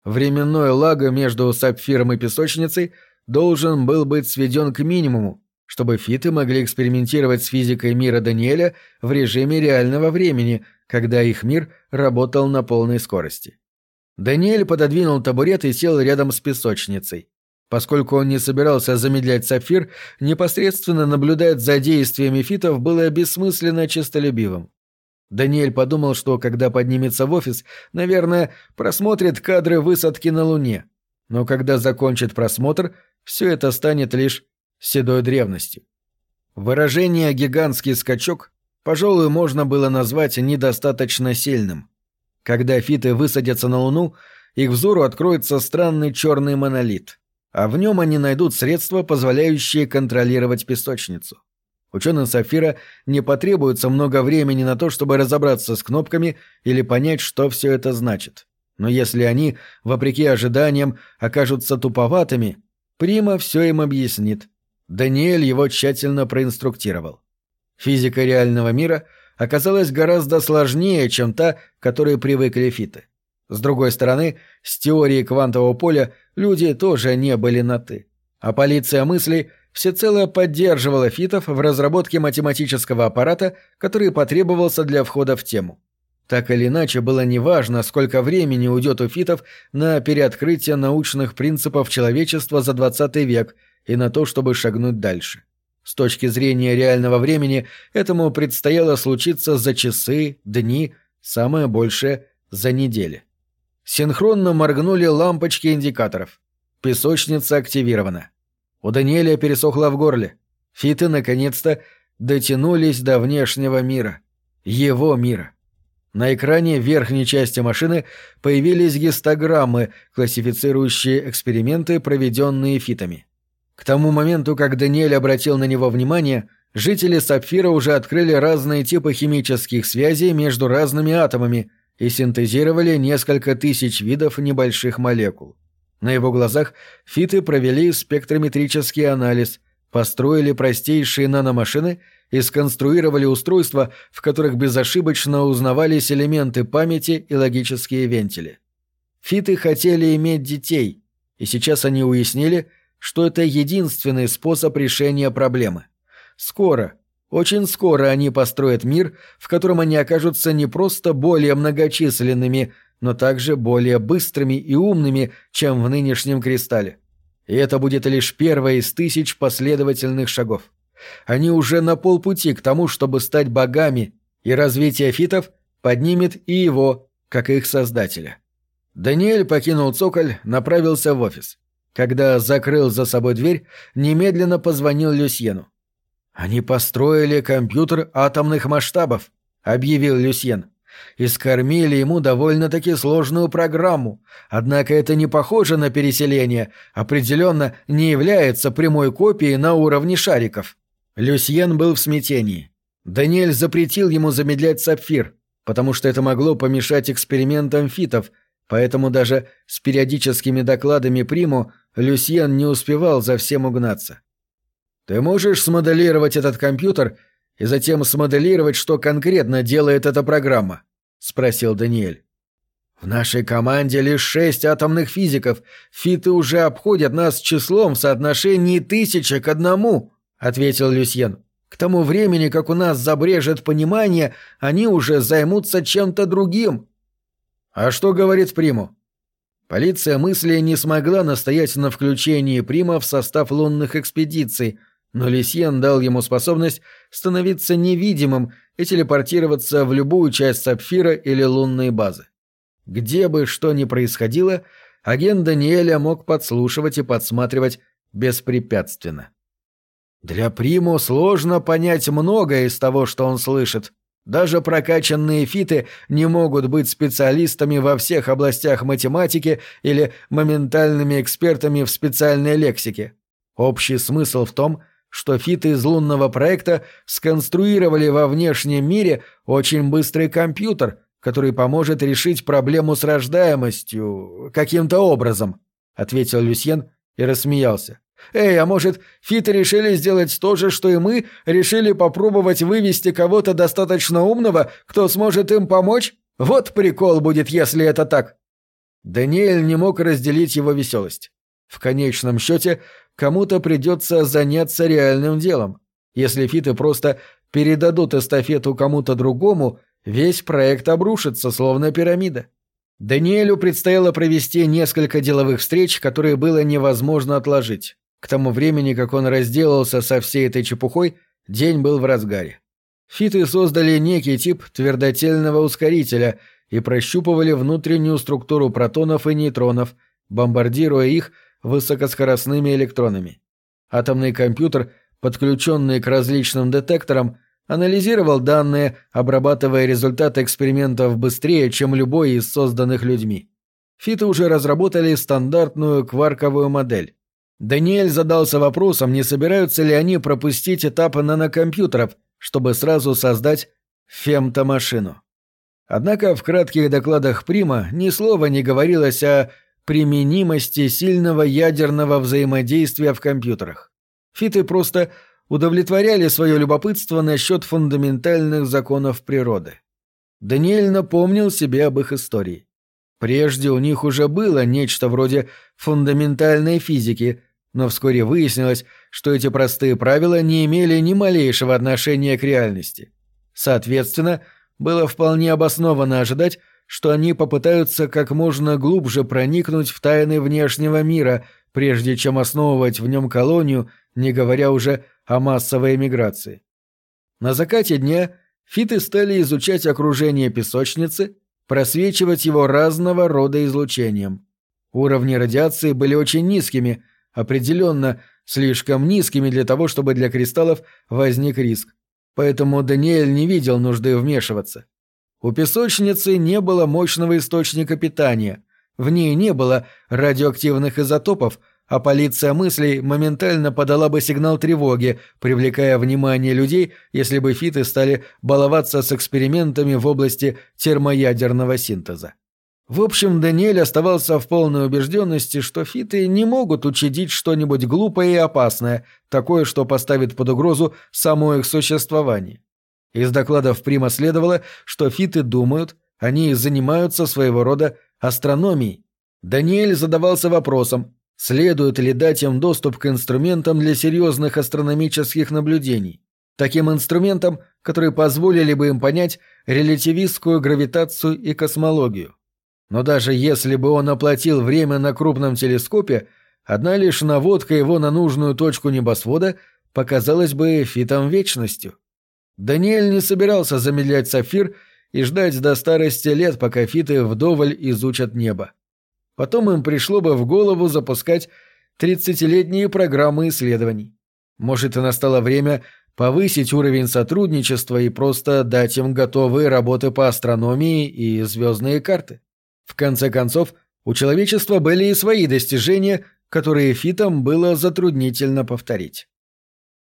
Временной лаг между сапфиром и песочницей должен был быть сведен к минимуму, чтобы фиты могли экспериментировать с физикой мира Даниэля в режиме реального времени, когда их мир работал на полной скорости. Даниэль пододвинул табурет и сел рядом с песочницей. Поскольку он не собирался замедлять сапфир, непосредственно наблюдать за действиями фитов было бессмысленно честолюбивым. Даниэль подумал, что когда поднимется в офис, наверное, просмотрит кадры высадки на Луне. Но когда закончит просмотр, все это станет лишь седой древностью. Выражение «гигантский скачок» пожалуй, можно было назвать недостаточно сильным. Когда фиты высадятся на Луну, их взору откроется странный черный монолит, а в нем они найдут средства, позволяющие контролировать песочницу. Ученым Сафира не потребуется много времени на то, чтобы разобраться с кнопками или понять, что все это значит. Но если они, вопреки ожиданиям, окажутся туповатыми, Прима все им объяснит. Даниэль его тщательно проинструктировал. Физика реального мира оказалась гораздо сложнее, чем та, которой привыкли фиты. С другой стороны, с теорией квантового поля люди тоже не были на «ты». А полиция мыслей всецело поддерживала фитов в разработке математического аппарата, который потребовался для входа в тему. Так или иначе, было неважно, сколько времени уйдет у фитов на переоткрытие научных принципов человечества за 20 век и на то, чтобы шагнуть дальше. С точки зрения реального времени этому предстояло случиться за часы, дни, самое большее – за недели. Синхронно моргнули лампочки индикаторов. Песочница активирована. У Даниэля пересохло в горле. Фиты, наконец-то, дотянулись до внешнего мира. Его мира. На экране верхней части машины появились гистограммы, классифицирующие эксперименты, проведенные фитами. К тому моменту, как Даниэль обратил на него внимание, жители Сапфира уже открыли разные типы химических связей между разными атомами и синтезировали несколько тысяч видов небольших молекул. На его глазах фиты провели спектрометрический анализ, построили простейшие наномашины и сконструировали устройства, в которых безошибочно узнавались элементы памяти и логические вентили. Фиты хотели иметь детей, и сейчас они уяснили, что это единственный способ решения проблемы. Скоро, очень скоро они построят мир, в котором они окажутся не просто более многочисленными, но также более быстрыми и умными, чем в нынешнем кристалле. И это будет лишь первая из тысяч последовательных шагов. Они уже на полпути к тому, чтобы стать богами, и развитие фитов поднимет и его, как их создателя. Даниэль покинул цоколь, направился в офис. Когда закрыл за собой дверь, немедленно позвонил Люсьену. «Они построили компьютер атомных масштабов», — объявил Люсьен и скормили ему довольно-таки сложную программу. Однако это не похоже на переселение, определенно не является прямой копией на уровне шариков. Люсьен был в смятении. Даниэль запретил ему замедлять сапфир, потому что это могло помешать экспериментам фитов, поэтому даже с периодическими докладами Приму Люсьен не успевал за всем угнаться. «Ты можешь смоделировать этот компьютер и затем смоделировать, что конкретно делает эта программа?» — спросил Даниэль. В нашей команде лишь шесть атомных физиков. Фиты уже обходят нас числом в соотношении тысяча к одному, ответил Люсьен. К тому времени, как у нас забрежет понимание, они уже займутся чем-то другим. А что говорит Приму? Полиция мысли не смогла настоять на включении Прима в состав лунных экспедиций, но Лисьен дал ему способность становиться невидимым и телепортироваться в любую часть сапфира или лунной базы. Где бы что ни происходило, агент Даниэля мог подслушивать и подсматривать беспрепятственно. Для Приму сложно понять многое из того, что он слышит. Даже прокачанные фиты не могут быть специалистами во всех областях математики или моментальными экспертами в специальной лексике. Общий смысл в том, что фиты из лунного проекта сконструировали во внешнем мире очень быстрый компьютер, который поможет решить проблему с рождаемостью каким-то образом, — ответил Люсьен и рассмеялся. Эй, а может, фиты решили сделать то же, что и мы, решили попробовать вывести кого-то достаточно умного, кто сможет им помочь? Вот прикол будет, если это так. Даниэль не мог разделить его веселость. В конечном счете, кому-то придется заняться реальным делом. Если фиты просто передадут эстафету кому-то другому, весь проект обрушится, словно пирамида. Даниэлю предстояло провести несколько деловых встреч, которые было невозможно отложить. К тому времени, как он разделался со всей этой чепухой, день был в разгаре. Фиты создали некий тип твердотельного ускорителя и прощупывали внутреннюю структуру протонов и нейтронов, бомбардируя их высокоскоростными электронами. Атомный компьютер, подключенный к различным детекторам, анализировал данные, обрабатывая результаты экспериментов быстрее, чем любой из созданных людьми. Фиты уже разработали стандартную кварковую модель. Даниэль задался вопросом, не собираются ли они пропустить этапы нанокомпьютеров, чтобы сразу создать фемтомашину. Однако в кратких докладах Прима ни слова не говорилось о применимости сильного ядерного взаимодействия в компьютерах. Фиты просто удовлетворяли свое любопытство насчет фундаментальных законов природы. Даниэль напомнил себе об их истории. Прежде у них уже было нечто вроде фундаментальной физики, но вскоре выяснилось, что эти простые правила не имели ни малейшего отношения к реальности. Соответственно, было вполне обоснованно ожидать, что они попытаются как можно глубже проникнуть в тайны внешнего мира, прежде чем основывать в нем колонию, не говоря уже о массовой эмиграции. На закате дня фиты стали изучать окружение песочницы, просвечивать его разного рода излучением. Уровни радиации были очень низкими – определенно слишком низкими для того, чтобы для кристаллов возник риск. Поэтому Даниэль не видел нужды вмешиваться. У песочницы не было мощного источника питания, в ней не было радиоактивных изотопов, а полиция мыслей моментально подала бы сигнал тревоги, привлекая внимание людей, если бы фиты стали баловаться с экспериментами в области термоядерного синтеза. В общем, Даниэль оставался в полной убежденности, что фиты не могут учредить что-нибудь глупое и опасное, такое, что поставит под угрозу само их существование. Из докладов Прима следовало, что фиты думают, они занимаются своего рода астрономией. Даниэль задавался вопросом, следует ли дать им доступ к инструментам для серьезных астрономических наблюдений, таким инструментам, которые позволили бы им понять релятивистскую гравитацию и космологию. Но даже если бы он оплатил время на крупном телескопе, одна лишь наводка его на нужную точку небосвода показалась бы фитом вечностью. Даниэль не собирался замедлять сапфир и ждать до старости лет, пока фиты вдоволь изучат небо. Потом им пришло бы в голову запускать тридцатилетние программы исследований. Может, и настало время повысить уровень сотрудничества и просто дать им готовые работы по астрономии и звездные карты. В конце концов, у человечества были и свои достижения, которые фитам было затруднительно повторить.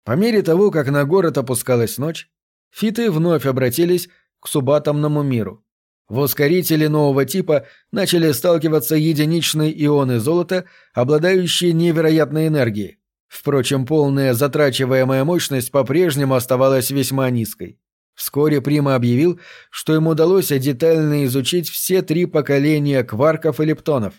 По мере того, как на город опускалась ночь, фиты вновь обратились к субатомному миру. В ускорителе нового типа начали сталкиваться единичные ионы золота, обладающие невероятной энергией. Впрочем, полная затрачиваемая мощность по-прежнему оставалась весьма низкой. Вскоре Прима объявил, что ему удалось детально изучить все три поколения кварков и лептонов.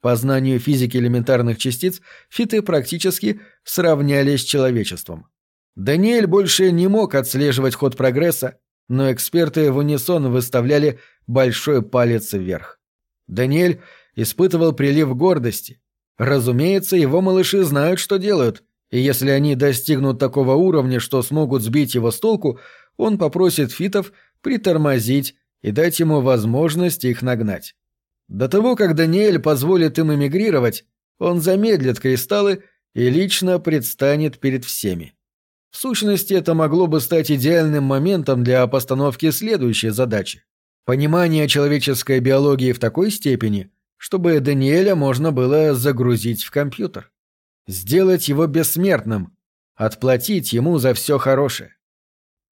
По знанию физики элементарных частиц фиты практически сравнялись с человечеством. Даниэль больше не мог отслеживать ход прогресса, но эксперты в унисон выставляли большой палец вверх. Даниэль испытывал прилив гордости. Разумеется, его малыши знают, что делают, и если они достигнут такого уровня, что смогут сбить его с толку, он попросит фитов притормозить и дать ему возможность их нагнать. До того, как Даниэль позволит им эмигрировать, он замедлит кристаллы и лично предстанет перед всеми. В сущности, это могло бы стать идеальным моментом для постановки следующей задачи. Понимание человеческой биологии в такой степени, чтобы Даниэля можно было загрузить в компьютер. Сделать его бессмертным, отплатить ему за все хорошее.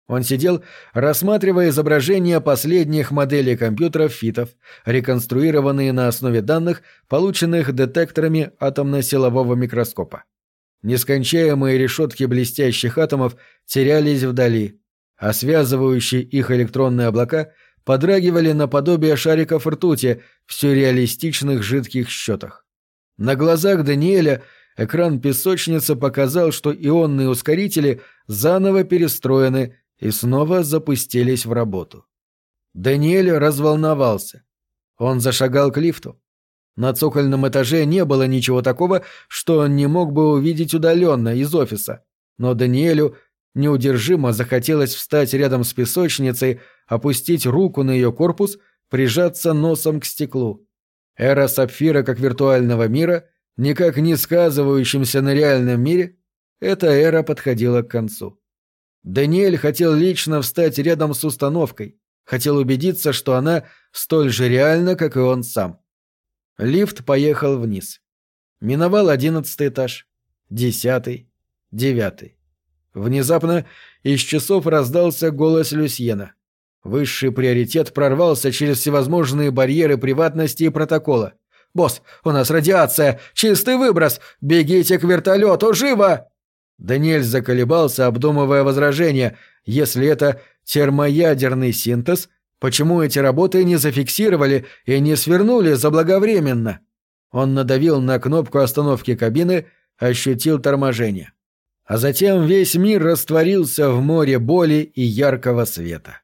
Он сидел, рассматривая изображения последних моделей компьютеров фитов, реконструированные на основе данных, полученных детекторами атомно-силового микроскопа. Нескончаемые решетки блестящих атомов терялись вдали, а связывающие их электронные облака подрагивали наподобие шариков ртути в сюрреалистичных жидких счетах. На глазах Даниэля экран песочницы показал, что ионные ускорители заново перестроены и снова запустились в работу. Даниэль разволновался. Он зашагал к лифту. На цокольном этаже не было ничего такого, что он не мог бы увидеть удаленно из офиса. Но Даниэлю неудержимо захотелось встать рядом с песочницей, опустить руку на ее корпус, прижаться носом к стеклу. Эра сапфира как виртуального мира, никак не сказывающимся на реальном мире, эта эра подходила к концу. Даниэль хотел лично встать рядом с установкой, хотел убедиться, что она столь же реальна, как и он сам. Лифт поехал вниз. Миновал одиннадцатый этаж, десятый, девятый. Внезапно из часов раздался голос Люсьена. Высший приоритет прорвался через всевозможные барьеры приватности и протокола. «Босс, у нас радиация! Чистый выброс! Бегите к вертолету! Живо!» Даниэль заколебался, обдумывая возражение. Если это термоядерный синтез, почему эти работы не зафиксировали и не свернули заблаговременно? Он надавил на кнопку остановки кабины, ощутил торможение. А затем весь мир растворился в море боли и яркого света.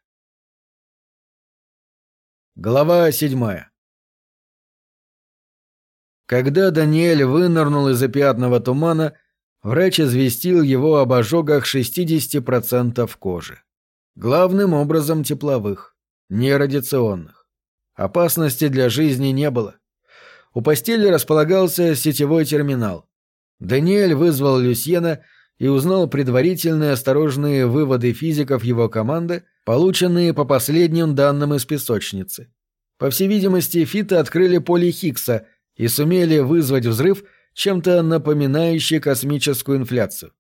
Глава седьмая Когда Даниэль вынырнул из опиатного тумана, Врач известил его об ожогах 60% кожи. Главным образом тепловых, не радиационных. Опасности для жизни не было. У постели располагался сетевой терминал. Даниэль вызвал Люсьена и узнал предварительные осторожные выводы физиков его команды, полученные по последним данным из песочницы. По всей видимости, фиты открыли поле Хиггса и сумели вызвать взрыв чем-то напоминающий космическую инфляцию.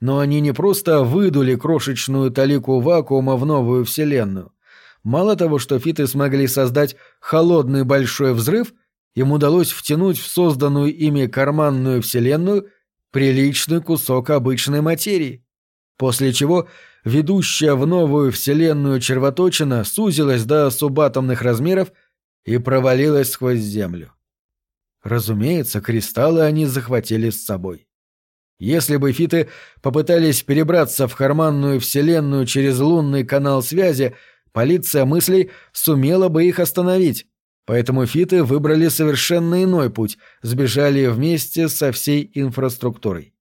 Но они не просто выдули крошечную талику вакуума в новую Вселенную. Мало того, что фиты смогли создать холодный большой взрыв, им удалось втянуть в созданную ими карманную Вселенную приличный кусок обычной материи. После чего ведущая в новую Вселенную червоточина сузилась до субатомных размеров и провалилась сквозь Землю. Разумеется, кристаллы они захватили с собой. Если бы фиты попытались перебраться в карманную вселенную через лунный канал связи, полиция мыслей сумела бы их остановить. Поэтому фиты выбрали совершенно иной путь, сбежали вместе со всей инфраструктурой.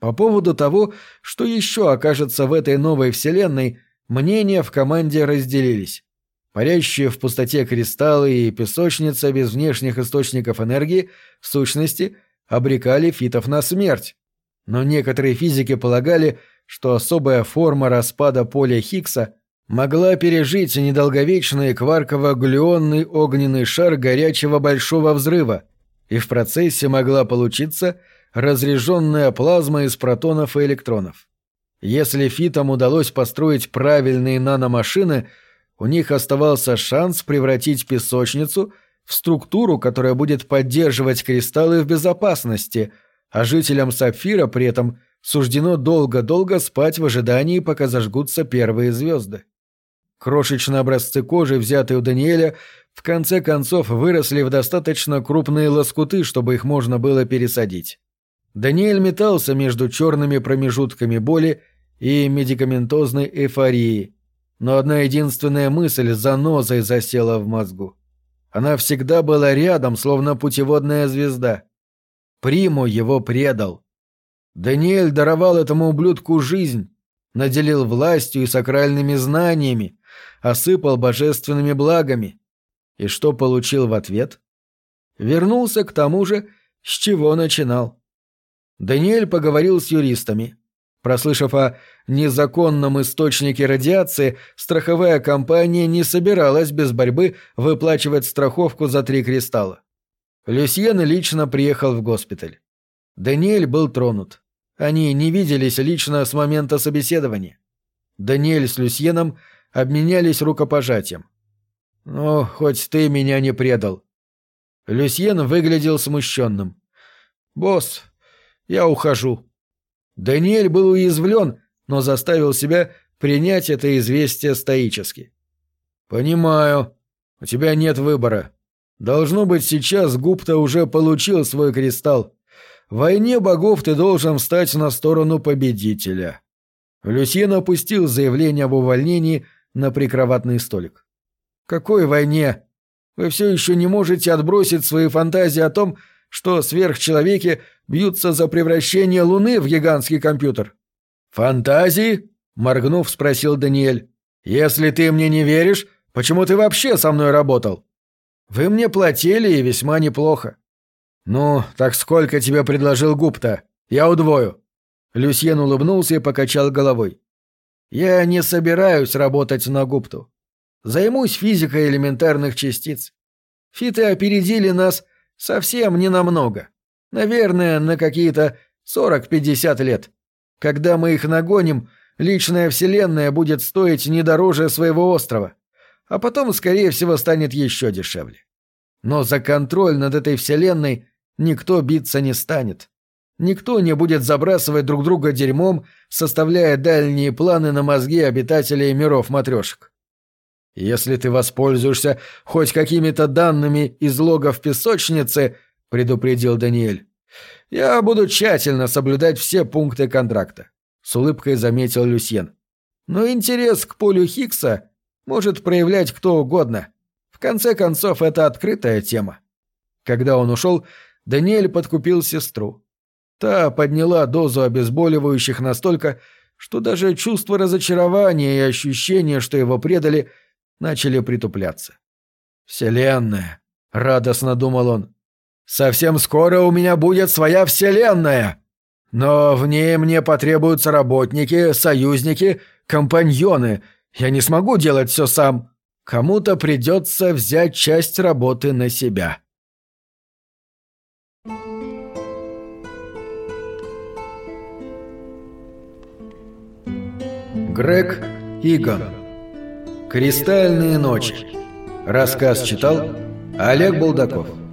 По поводу того, что еще окажется в этой новой вселенной, мнения в команде разделились. Парящие в пустоте кристаллы и песочница без внешних источников энергии, в сущности, обрекали фитов на смерть. Но некоторые физики полагали, что особая форма распада поля Хиггса могла пережить недолговечный кварково-глюонный огненный шар горячего большого взрыва, и в процессе могла получиться разряженная плазма из протонов и электронов. Если фитам удалось построить правильные наномашины – у них оставался шанс превратить песочницу в структуру, которая будет поддерживать кристаллы в безопасности, а жителям Сапфира при этом суждено долго-долго спать в ожидании, пока зажгутся первые звезды. Крошечные образцы кожи, взятые у Даниэля, в конце концов выросли в достаточно крупные лоскуты, чтобы их можно было пересадить. Даниэль метался между черными промежутками боли и медикаментозной эйфории, но одна единственная мысль занозой засела в мозгу. Она всегда была рядом, словно путеводная звезда. Приму его предал. Даниэль даровал этому ублюдку жизнь, наделил властью и сакральными знаниями, осыпал божественными благами. И что получил в ответ? Вернулся к тому же, с чего начинал. Даниэль поговорил с юристами. Прослышав о незаконном источнике радиации, страховая компания не собиралась без борьбы выплачивать страховку за три кристалла. Люсьен лично приехал в госпиталь. Даниэль был тронут. Они не виделись лично с момента собеседования. Даниэль с Люсьеном обменялись рукопожатием. «Ну, хоть ты меня не предал». Люсьен выглядел смущенным. «Босс, я ухожу». Даниэль был уязвлен, но заставил себя принять это известие стоически. «Понимаю. У тебя нет выбора. Должно быть, сейчас Гупта уже получил свой кристалл. В войне богов ты должен встать на сторону победителя». Люсьен опустил заявление об увольнении на прикроватный столик. «Какой войне? Вы все еще не можете отбросить свои фантазии о том, что сверхчеловеки бьются за превращение Луны в гигантский компьютер. «Фантазии?» — моргнув, спросил Даниэль. «Если ты мне не веришь, почему ты вообще со мной работал?» «Вы мне платили и весьма неплохо». «Ну, так сколько тебе предложил Гупта? Я удвою». Люсьен улыбнулся и покачал головой. «Я не собираюсь работать на Гупту. Займусь физикой элементарных частиц. Фиты опередили нас Совсем не намного. Наверное, на какие-то 40-50 лет. Когда мы их нагоним, личная вселенная будет стоить не дороже своего острова. А потом, скорее всего, станет еще дешевле. Но за контроль над этой вселенной никто биться не станет. Никто не будет забрасывать друг друга дерьмом, составляя дальние планы на мозги обитателей миров матрешек. «Если ты воспользуешься хоть какими-то данными из логов песочницы», — предупредил Даниэль, — «я буду тщательно соблюдать все пункты контракта», — с улыбкой заметил Люсьен. «Но интерес к полю Хиггса может проявлять кто угодно. В конце концов, это открытая тема». Когда он ушел, Даниэль подкупил сестру. Та подняла дозу обезболивающих настолько, что даже чувство разочарования и ощущение, что его предали — начали притупляться. «Вселенная!» — радостно думал он. «Совсем скоро у меня будет своя вселенная! Но в ней мне потребуются работники, союзники, компаньоны. Я не смогу делать все сам. Кому-то придется взять часть работы на себя». Грег Игон «Кристальные ночи». Рассказ читал Олег Булдаков.